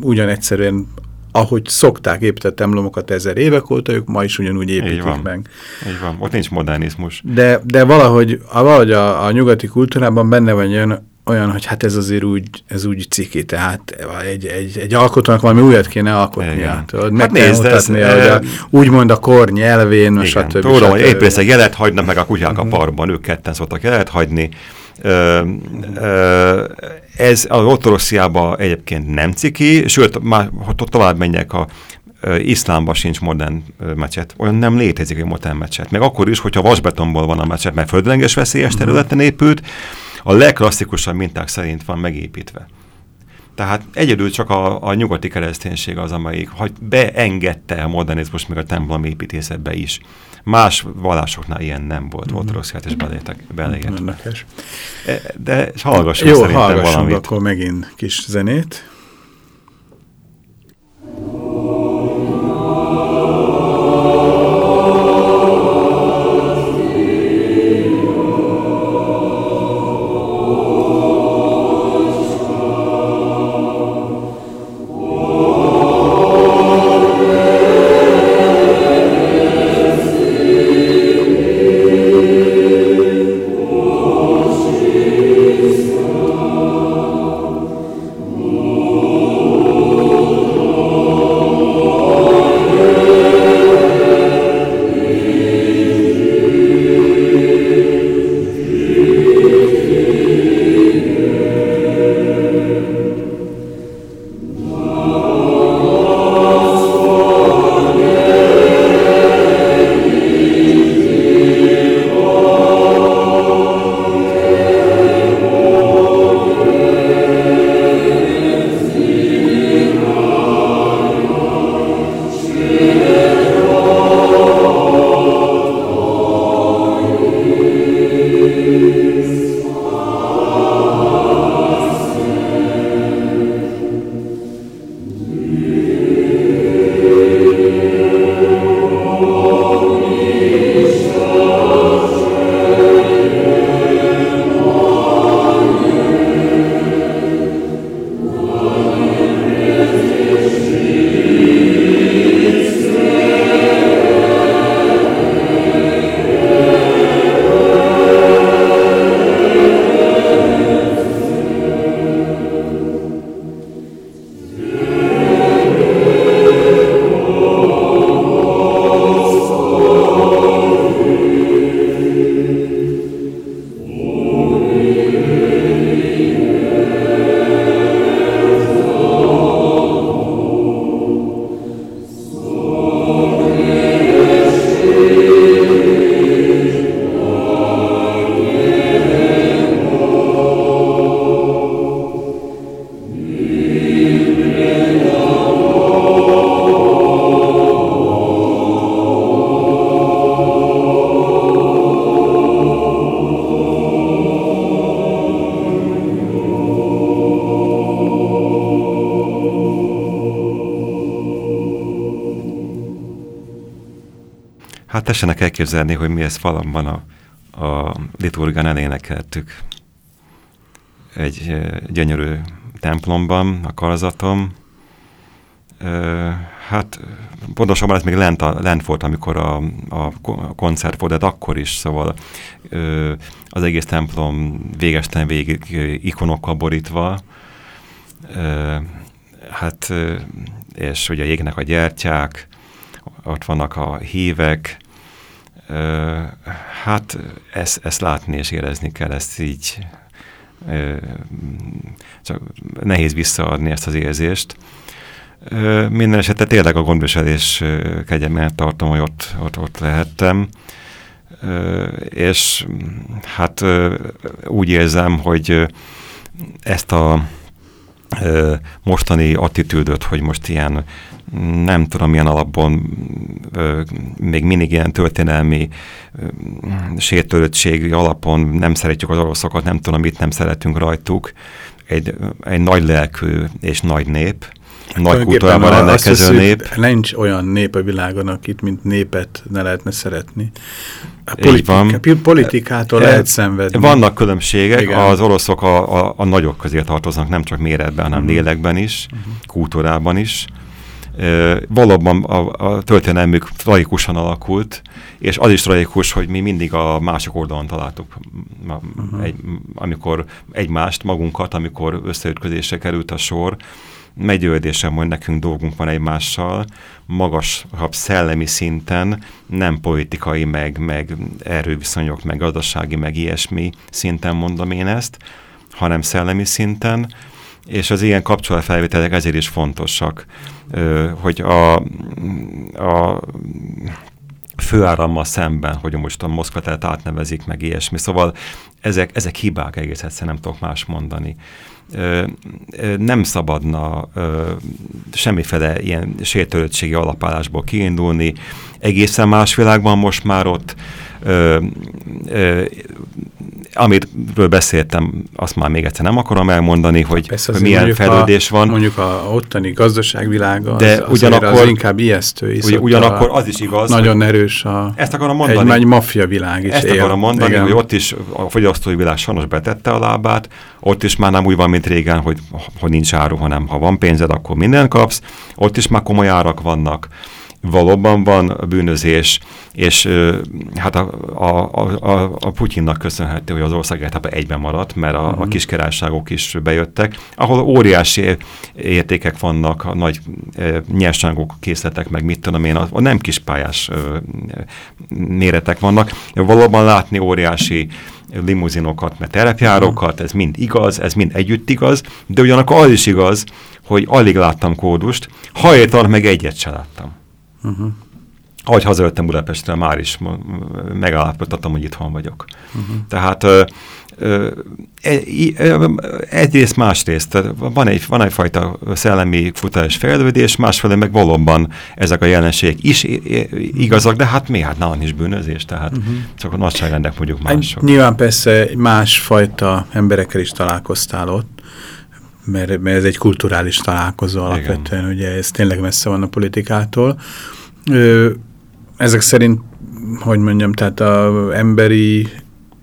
ugyan egyszerűen ahogy szokták épített templomokat ezer évek óta, ők ma is ugyanúgy építik Így van. meg. Így van, ott nincs modernizmus. De, de valahogy, valahogy a, a nyugati kultúrában benne van olyan, olyan, hogy hát ez azért úgy, ez úgy ciki, tehát egy, egy, egy alkotónak valami újat kéne alkotnia. Tudod, meg hát nézd, ez, hogy a, úgymond a kor nyelvén, igen, stb. Tudom, hogy épészek jelet hagynak meg a kutyák a mhm. parkban, ők ketten szoktak jelet hagyni. Ö, ö, ez az ortodoxiában egyébként nem ciki, sőt, már ha tovább menjek a iszlámban sincs modern mecset. Olyan nem létezik egy modern mecset. Meg akkor is, hogyha vasbetonból van a mecset, mert földrenges veszélyes mhm. területen épült, a legklasszikusabb minták szerint van megépítve. Tehát egyedül csak a, a nyugati kereszténység az, amelyik hogy beengedte a modernizmus még a templom építészetbe is. Más vallásoknál ilyen nem volt, mm ortodoxiát és beleértve. E, de hallgassunk Jó, szerintem hallgassunk valamit. akkor megint kis zenét. hát tessenek elképzelni, hogy mi ezt falamban a, a liturgán elénekeltük. Egy gyönyörű templomban, a karzatom. Hát pontosabban ez még lent, a, lent volt, amikor a, a koncert volt, de akkor is, szóval az egész templom végesen végig ikonokkal borítva. Hát, és ugye égnek a gyertyák, ott vannak a hívek, hát ezt, ezt látni és érezni kell, ezt így csak nehéz visszaadni ezt az érzést. Minden esetre tényleg a gondviselés kegyelmet tartom, hogy ott, ott, ott lehettem. És hát úgy érzem, hogy ezt a mostani attitűdöt, hogy most ilyen nem tudom milyen alapon még mindig ilyen történelmi sértődöttségi alapon nem szeretjük az oroszokat, nem tudom mit nem szeretünk rajtuk. Egy, egy nagy lelkű és nagy nép, nagy kultúrában rendelkező nép. Nincs olyan nép a világon, akit mint népet ne lehetne szeretni. A politika, van. politikától e, lehet szenvedni. Vannak különbségek, Igen. az oroszok a, a, a nagyok közé tartoznak, nem csak méretben, hanem uh mhm. -huh. lélekben is, uh mhm. -huh. kultúrában is. E, valóban a, a történelmük tragikusan alakult, és az is tragikus, hogy mi mindig a mások oldalon találtuk, uh mhm. -huh. egy, amikor egymást, magunkat, amikor összeütközésre került a sor, meggyőződésem, hogy nekünk dolgunk van egymással, magasabb szellemi szinten, nem politikai, meg, meg erőviszonyok, meg gazdasági, meg ilyesmi szinten mondom én ezt, hanem szellemi szinten, és az ilyen kapcsolatfelvételek ezért is fontosak, hogy a, a főárammal szemben, hogy most a Moszkvatát átnevezik, meg ilyesmi. Szóval ezek, ezek hibák egész egyszerűen nem tudok más mondani nem szabadna semmiféle ilyen sértődöttségi alapállásból kiindulni. Egészen más világban most már ott amiről beszéltem, azt már még egyszer nem akarom elmondani, hogy, Persze, hogy milyen fejlődés a, van. Mondjuk a ottani gazdaságvilága de az, ugyanakkor, az inkább ijesztő. Ugy, ugyanakkor az is igaz. Nagyon erős a, ezt akarom mondani, egy, egy maffia világ is Ezt él. akarom mondani, Igen. hogy ott is a fogyasztói világ sajnos betette a lábát, ott is már nem úgy van, mint régen, hogy, hogy nincs áru, hanem ha van pénzed, akkor minden kapsz. Ott is már komoly árak vannak valóban van bűnözés, és hát a, a, a, a Putyinnak köszönhető, hogy az ország általában egyben maradt, mert a, a mhm. kiskirályságok is bejöttek, ahol óriási értékek vannak, a nagy e, nyerságok, készletek, meg mit tudom én, a, a nem kispályás e, méretek vannak. Valóban látni óriási limuzinokat, mert terepjárókat, ez mind igaz, ez mind együtt igaz, de ugyanakkor az is igaz, hogy alig láttam kódust, hajléktalan meg egyet se láttam. Uh -huh. Ahogy hazajöttem Budapestre, már is megállapítottam, hogy itthon vagyok. Uh -huh. Tehát ö, ö, egyrészt másrészt, van, egy, van egyfajta szellemi futás fejlődés, másfelé meg valóban ezek a jelenségek is igazak, de hát mi? Hát nálam is bűnözés, tehát uh -huh. csak a nagyságrendek mondjuk mások. Nyilván persze másfajta emberekkel is találkoztál ott, mert, mert ez egy kulturális találkozó alapvetően, Igen. ugye ez tényleg messze van a politikától. Ezek szerint, hogy mondjam, tehát a emberi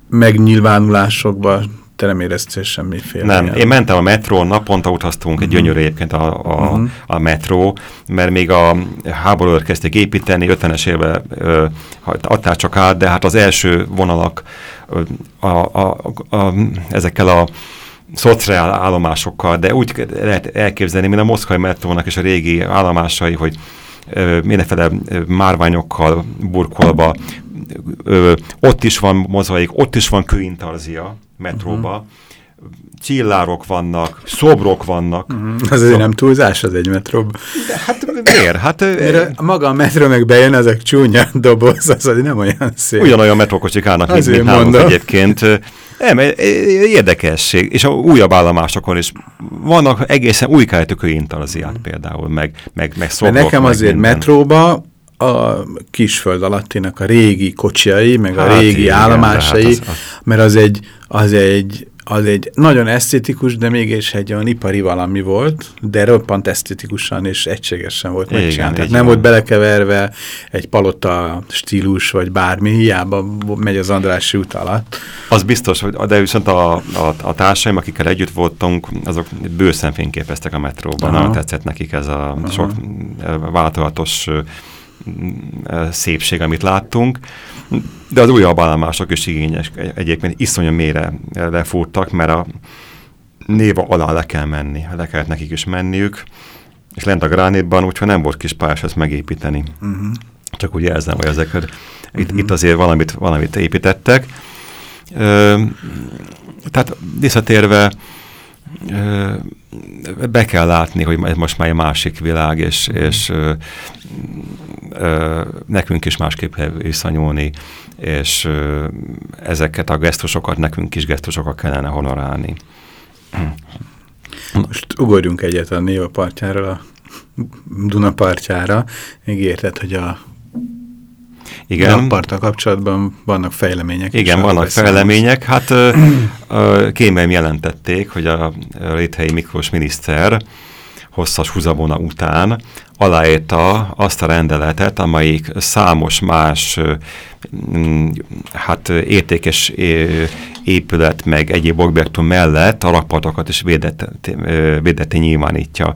megnyilvánulásokban te nem éreztél semmiféle. Nem, ilyen. én mentem a metrón, naponta utaztunk, uh -huh. egy mhm. gyönyörű egyébként a, a, uh mhm. -huh. a metró, mert még a háború kezdték építeni, 50-es évben adták csak át, de hát az első vonalak a, a, a, a, ezekkel a szociál állomásokkal, de úgy lehet elképzelni, mint a moszkvai metrónak és a régi állomásai, hogy mindenféle márványokkal burkolva, ö, ott is van mozaik, ott is van kőintarzia metróba, uh -huh. csillárok vannak, szobrok vannak. -huh. Az Szob... nem túlzás az egy metróban. Hát miért? Hát, Mert maga a metró meg bejön, ezek csúnya doboz, az nem olyan szép. Ugyanolyan metrókocsik állnak, mint, mint nálunk egyébként. Nem, érdekesség, és a újabb állomásokon is vannak egészen új keletű intalziák mm. például, meg, meg, meg szobrok. Nekem meg azért minden. metróba a kisföld alattinak a régi kocsiai, meg hát a régi igen, állomásai, hát az, az... mert az egy, az egy az egy nagyon esztétikus, de mégis egy olyan ipari valami volt, de roppant esztétikusan és egységesen volt megcsinálva. Tehát nem van. volt belekeverve egy palota stílus, vagy bármi, hiába megy az Andrássy út alatt. Az biztos, de viszont a, a, a társaim, akikkel együtt voltunk, azok bőszen fényképeztek a metróban. Aha. tetszett nekik ez a Aha. sok változatos szépség, amit láttunk. De az újabb állomások is igényes. Egyébként iszonyú mélyre lefúrtak, mert a néva alá le kell menni. Le kellett nekik is menniük. És lent a gránitban, úgyhogy nem volt kis pályás ezt megépíteni. Uh mhm. -huh. Csak úgy jelzem, hogy ezek, itt, uh -huh. itt azért valamit, valamit építettek. Ö, tehát visszatérve, be kell látni, hogy ez most már egy másik világ, és, és ö, ö, nekünk is másképp kell visszanyúlni, és ö, ezeket a gesztusokat nekünk is gesztusokat kellene honorálni. Most ugorjunk egyet a Néva partjáról a Duna partjára. Még érted, hogy a igen. Napparta kapcsolatban vannak fejlemények. Igen, vannak beszélünk. fejlemények. Hát kémem jelentették, hogy a Réthelyi Miklós miniszter hosszas húzavona után aláírta azt a rendeletet, amelyik számos más hát értékes épület meg egyéb objektum mellett a rakpartokat is védetté nyilvánítja.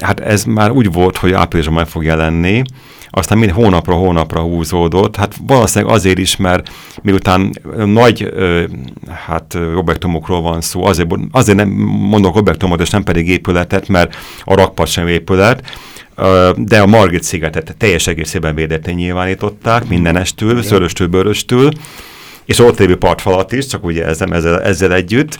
Hát ez már úgy volt, hogy áprilisban meg fog jelenni, aztán mind hónapra hónapra húzódott. Hát valószínűleg azért is, mert miután nagy hát objektumokról van szó, azért, azért nem mondok objektumot, és nem pedig épületet, mert a rakpart sem épület, de a Margit szigetet teljes egészében védetten nyilvánították, mindenestől, szöröstől, bőröstől, és ott lévő partfalat is, csak ugye ezzel, ezzel, ezzel együtt,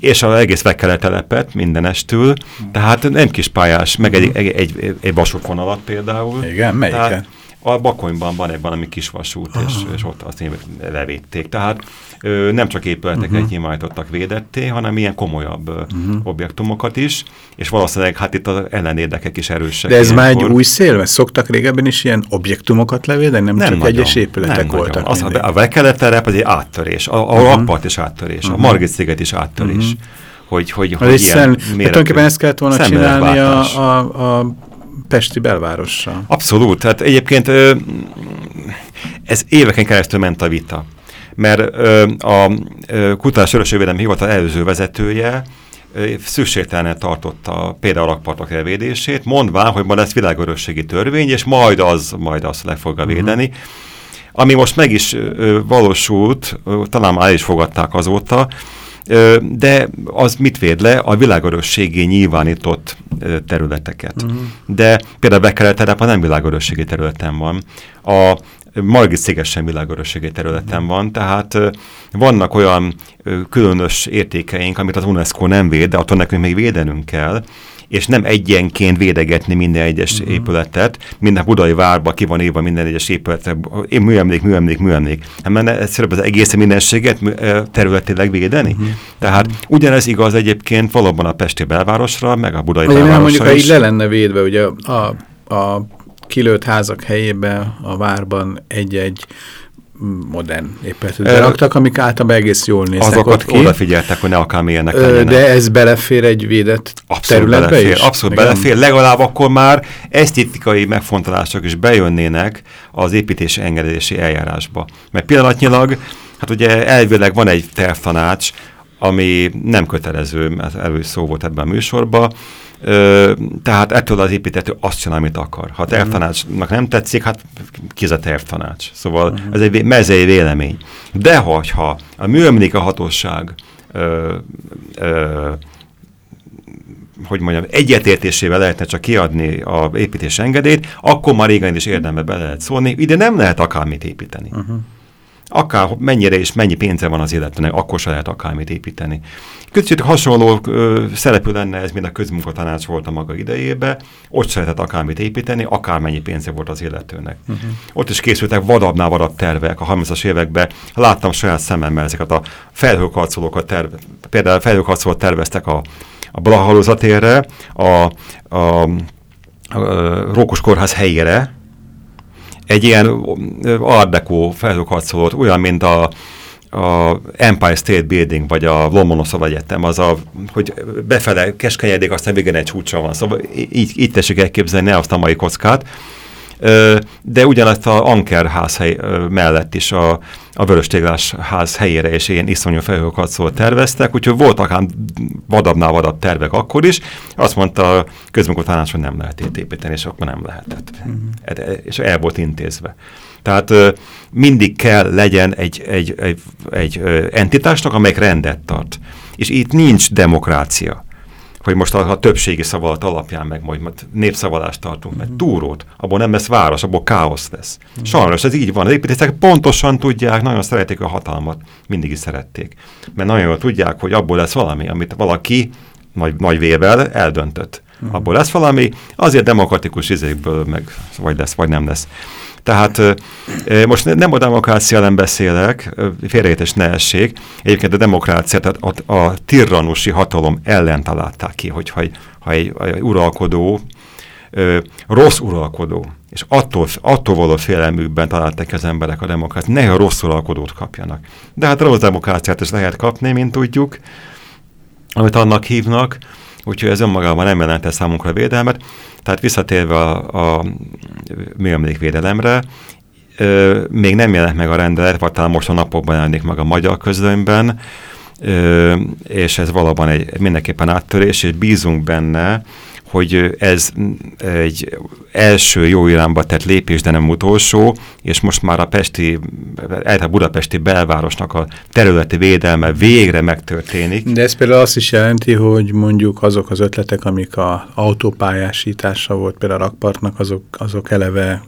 és az egész meg kellett telepet mindenestül, tehát nem kis pályás, meg egy, egy, egy, egy vasútvonalat például. Igen, melyiket? A Bakonyban van egy valami kis vasút, és, és ott azt levédték. Tehát ö, nem csak épületeket uh -huh. nyilvánítottak védetté, hanem ilyen komolyabb uh -huh. objektumokat is, és valószínűleg hát itt az ellenérdekek is erősek. De ez ilyenkor. már egy új szél, mert szoktak régebben is ilyen objektumokat levédeni, nem, nem csak nagyon, egyes épületek nem voltak. Az, a, a Vekelet az egy áttörés, a, a uh -huh. rakpart is áttörés, uh -huh. a Margit sziget is áttörés. Uh -huh. Hogy, hogy, hogy ilyen szen, hát tulajdonképpen ezt kellett volna csinálni a, a, a Pesti belvárossal. Abszolút. Tehát egyébként ez éveken keresztül ment a vita. Mert a Kutatás Örösségvédelmi Hivatal előző vezetője szükségtelen tartotta például a rakpartok elvédését, mondván, hogy ma lesz világörösségi törvény, és majd az, majd azt le fogja mhm. védeni. Uh -huh. Ami most meg is valósult, talán már is fogadták azóta, de az mit véd le? A világörösségé nyilvánított területeket. Uh mhm. -huh. De például Bekelet nem világörösségi területen van. A Margit sziget sem világörösségi területen van, tehát vannak olyan különös értékeink, amit az UNESCO nem véd, de attól nekünk még védenünk kell, és nem egyenként védegetni minden egyes uh mhm. -huh. épületet, minden budai várba ki van írva minden egyes épületet, én műemlék, műemlék, műemlék. Hát mert egyszerűbb az egész mindenséget területileg védeni. Uh mhm. -huh. Tehát ugyanez igaz egyébként valóban a Pesti belvárosra, meg a budai belvárosra mondjuk, is. ha így le lenne védve, ugye a, a kilőtt házak helyébe a várban egy-egy modern épületet beraktak, amik általában egész jól néznek Azokat ott ki. odafigyeltek, hogy ne akármilyenek legyenek. De ez belefér egy védett abszolút területbe belefér, is? Abszolút Igen. belefér, legalább akkor már esztétikai megfontolások is bejönnének az építési engedési eljárásba. Mert pillanatnyilag, hát ugye elvileg van egy tervtanács, ami nem kötelező, mert elő szó volt ebben a műsorban, Ö, tehát ettől az építető azt csinál, amit akar. Ha mhm. tervtanácsnak nem tetszik, hát ki a tervtanács. Szóval uh mhm. -huh. ez egy mezei vélemény. De hogyha a műemlék a hatóság ö, ö, hogy mondjam, egyetértésével lehetne csak kiadni a építés engedélyt, akkor már régen is érdembe be lehet szólni. Ide nem lehet akármit építeni. Uh -huh akár mennyire és mennyi pénze van az életnek, akkor se lehet akármit építeni. Kicsit hasonló ö, szerepű lenne ez, mint a közmunkatanács volt a maga idejében, ott se lehetett akármit építeni, akármennyi pénze volt az illetőnek. Uh -huh. Ott is készültek vadabbnál vadabb tervek a 30-as években. Láttam saját szememmel ezeket a felhőkarcolókat, terve, például felhőkarcolót terveztek a, a Blahalózatérre, a, a, a, a Rókus Kórház helyére, egy ilyen art deco felhőkarcolót, olyan, mint a, a Empire State Building, vagy a Lomonosov Egyetem, az a, hogy befele keskenyedik, aztán végén egy csúcsa van. Szóval így, így tessék elképzelni, azt a mai kockát. De ugyanezt a Anker házhely mellett is a, a Vöröstéglás ház helyére és ilyen iszonyú felhőkarcol terveztek, úgyhogy voltak ám vadabbnál vadabb tervek akkor is. Azt mondta a közmunkatanács, hogy nem lehet építeni, és akkor nem lehetett. Uh-huh. És el volt intézve. Tehát mindig kell legyen egy, egy, egy, egy entitásnak, amelyik rendet tart. És itt nincs demokrácia hogy most a, a többségi szavalat alapján meg majd, majd népszavalást tartunk, mert mhm. túrót, abból nem lesz város, abból káosz lesz. Mhm. Sajnos ez így van. Az építészek pontosan tudják, nagyon szeretik a hatalmat, mindig is szerették. Mert nagyon jól tudják, hogy abból lesz valami, amit valaki nagy, nagy vérvel eldöntött. Uh-huh. Abból lesz valami, azért demokratikus izékből meg vagy lesz, vagy nem lesz. Tehát most nem a demokrácia ellen beszélek, félreértés ne essék. Egyébként a demokrácia, tehát a, a tirranusi hatalom ellen találták ki, hogyha egy, ha egy, egy uralkodó, rossz uralkodó, és attól, attól való félelmükben találták az emberek a demokráciát, ne a rossz uralkodót kapjanak. De hát rossz demokráciát is lehet kapni, mint tudjuk, amit annak hívnak, úgyhogy ez önmagában nem jelente számunkra védelmet. Tehát visszatérve a, a műemlékvédelemre, ö, még nem jelent meg a rendelet, vagy talán most a napokban jelenik meg a magyar közlönyben, ö, és ez valóban egy mindenképpen áttörés, és bízunk benne, hogy ez egy első jó irányba tett lépés, de nem utolsó, és most már a pesti, a budapesti belvárosnak a területi védelme végre megtörténik. De ez például azt is jelenti, hogy mondjuk azok az ötletek, amik a autópályásítása volt például a rakpartnak, azok, azok eleve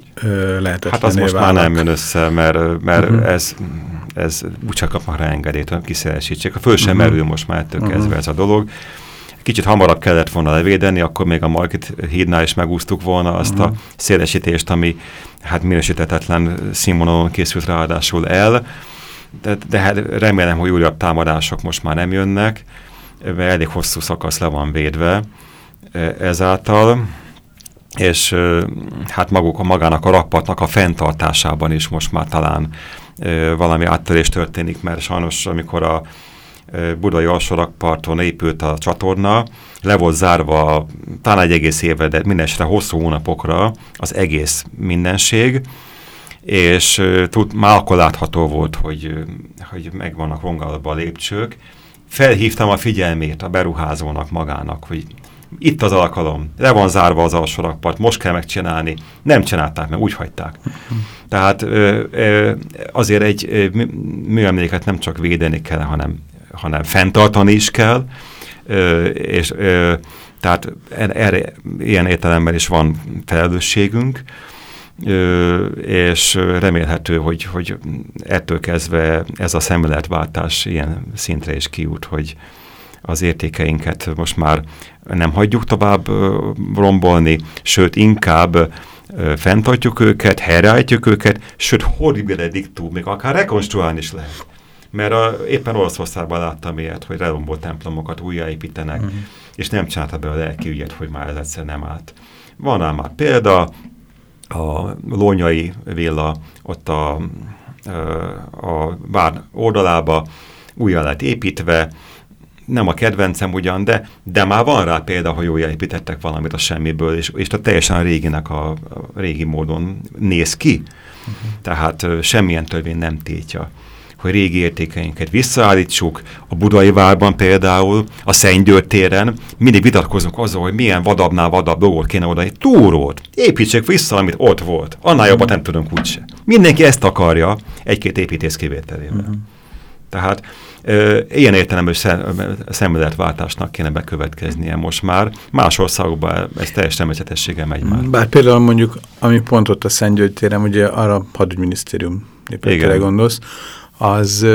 lehetetlené Hát az most válnak. már nem jön össze, mert, mert uh mhm. -huh. ez, ez úgy csak kapnak rá engedélyt, hogy kiszeresítsék. A föl sem uh mhm. -huh. merül most már ettől uh. -huh. kezdve ez a dolog kicsit hamarabb kellett volna levédeni, akkor még a Market hídnál is megúsztuk volna azt uh-huh. a mhm. szélesítést, ami hát minősítetetlen színvonalon készült ráadásul el, de, de hát remélem, hogy újabb támadások most már nem jönnek, mert elég hosszú szakasz le van védve e, ezáltal, és hát maguk a magának a rakpartnak a fenntartásában is most már talán valami áttörés történik, mert sajnos amikor a budai alsórakparton épült a csatorna, le volt zárva talán egy egész évre, de mindenesetre hosszú hónapokra az egész mindenség, és tud, már akkor látható volt, hogy, hogy meg vannak rongalva a lépcsők. Felhívtam a figyelmét a beruházónak magának, hogy itt az alkalom, le van zárva az alsórakpart, most kell megcsinálni. Nem csinálták meg, úgy hagyták. Tehát ö, ö, azért egy műemléket nem csak védeni kell, hanem hanem fenntartani is kell, és tehát erre, ilyen értelemben is van felelősségünk, és remélhető, hogy, hogy ettől kezdve ez a szemléletváltás ilyen szintre is kiút, hogy az értékeinket most már nem hagyjuk tovább rombolni, sőt inkább fenntartjuk őket, helyreállítjuk őket, sőt horribile dictú, még akár rekonstruálni is lehet. Mert a, éppen Oroszországban láttam ilyet, hogy lerombolt templomokat újjáépítenek, uh mhm. -huh. és nem csinálta be a lelki ügyet, hogy már ez egyszer nem állt. Van ám már példa, a Lónyai villa ott a, a vár oldalába újra lett építve, nem a kedvencem ugyan, de, de már van rá példa, hogy újjáépítettek valamit a semmiből, és, és a teljesen a réginek a, a régi módon néz ki. Uh mhm. -huh. Tehát semmilyen törvény nem tétja hogy régi értékeinket visszaállítsuk, a Budai Várban például, a Szentgyörgy téren, mindig vitatkozunk azzal, hogy milyen vadabbnál vadabb dolgot kéne oda, túrót, építsék vissza, amit ott volt. Annál jobban nem tudunk úgyse. Mindenki ezt akarja egy-két építész kivételével. Uh mhm. -huh. Tehát ö, ilyen értelemben szemléletváltásnak kéne bekövetkeznie most már. Más országokban ez teljes természetességgel megy már. Bár például mondjuk, ami pont ott a Szentgyörgy téren, ugye arra hadügyminisztérium épületére gondolsz, az,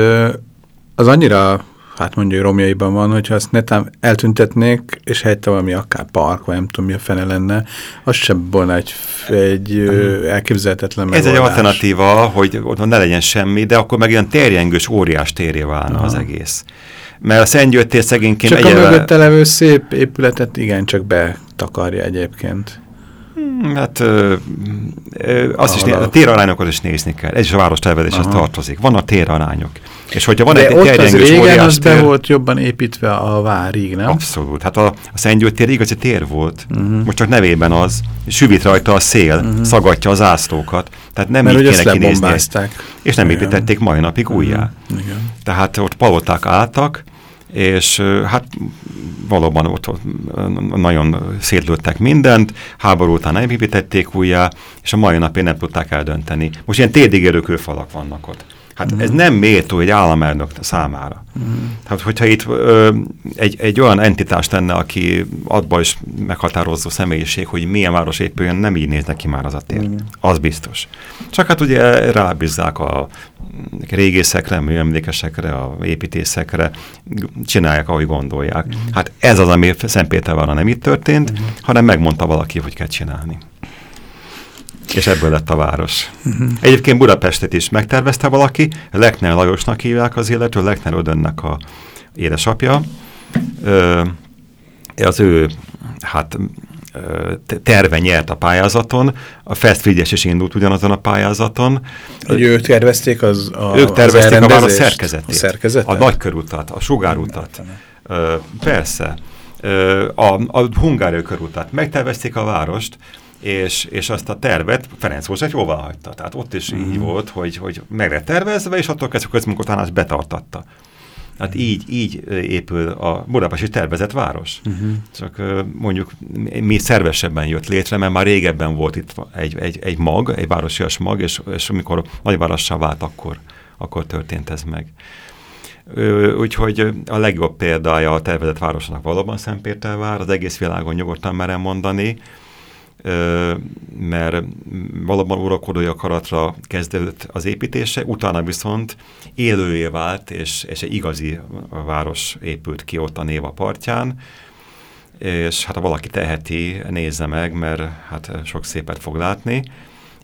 az annyira, hát mondjuk romjaiban van, hogyha azt netán eltüntetnék, és helyette valami akár park, vagy nem tudom mi a fene lenne, az sem volna egy, egy elképzelhetetlen megoldás. Ez egy alternatíva, hogy ott ne legyen semmi, de akkor meg ilyen terjengős óriás térje válna Aha. az egész. Mert a Szentgyőtér szegényként... Csak egyelve... a mögötte levő szép épületet igen, csak betakarja egyébként. Hmm, hát ö, ö, azt is, a térarányokat is nézni kell. Ez is a város tervezéshez tartozik. Vannak térarányok. És hogyha van De egy ott az terjengős régen óriás az be tér, volt jobban építve a várig, nem? Abszolút. Hát a, a Szentgyőr tér igazi tér volt. Mhm. Uh -huh. Most csak nevében az. Süvít rajta a szél, uh -huh. szagatja az ászlókat. Tehát nem Mert így kéne kinézni. És nem Igen. építették mai napig újjá. Igen. Tehát ott paloták álltak, és hát valóban ott, nagyon szétlőttek mindent, háború után nem építették újjá, és a mai napig nem tudták eldönteni. Most ilyen tédigérő kőfalak vannak ott. Hát Mhm. ez nem méltó egy államelnök számára. Tehát, hogyha itt ö, egy, egy olyan entitás lenne, aki abban is meghatározó személyiség, hogy milyen város épüljön, nem így néz neki már az a tér. Mhm. Az biztos. Csak hát ugye rábízzák a régészekre, műemlékesekre, a építészekre, csinálják, ahogy gondolják. Mhm. Hát ez az, ami Szentpétervára nem itt történt, hanem megmondta valaki, hogy kell csinálni. És ebből lett a város. Mhm. Egyébként Budapestet is megtervezte valaki, Lechner Lajosnak hívják az illető, Lechner Ödönnek a édesapja. Ö, az ő hát terve nyert a pályázaton, a Fest Frigyes is indult ugyanazon a pályázaton. Hogy ők tervezték az a, ők tervezték az a elrendezést? szerkezetét. A szerkezetet? A nagykörutat, a sugárutat. Ö, persze. Ö, a, a Hungária körutat. Megtervezték a várost, és, és azt a tervet Ferenc József jóvá hagyta. Tehát ott is így volt, hogy, hogy meg lett tervezve, és attól kezdve a közmunkatanács betartatta. Hát így, így épül a budapesti tervezett város. Uh-huh. Csak ö, mondjuk mi szervesebben jött létre, mert már régebben volt itt egy, egy, egy mag, egy városias mag, és, és amikor nagyvárossá vált, akkor, akkor történt ez meg. Úgyhogy a legjobb példája a tervezett városnak valóban Szentpétervár, az egész világon nyugodtan merem mondani, mert valóban uralkodói akaratra kezdődött az építése, utána viszont élővé vált, és, és egy igazi város épült ki ott a Néva partján, és hát ha valaki teheti, nézze meg, mert hát sok szépet fog látni,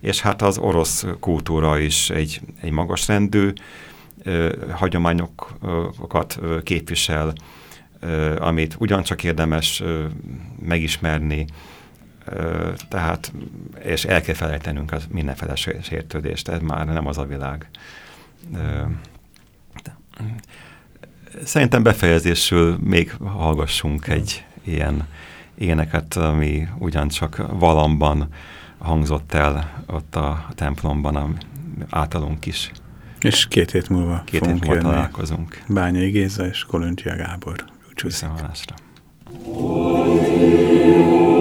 és hát az orosz kultúra is egy, egy magasrendű ö, hagyományokat képvisel, ö, amit ugyancsak érdemes megismerni, tehát, és el kell felejtenünk az mindenféle sé- sértődést, ez már nem az a világ. Szerintem befejezésül még hallgassunk egy ilyen éneket, ami ugyancsak valamban hangzott el ott a templomban, a általunk is. És két hét múlva Két hét múlva találkozunk. Bányai Géza és Kolontia Gábor. Búcsúzik. Viszontlátásra. Amen.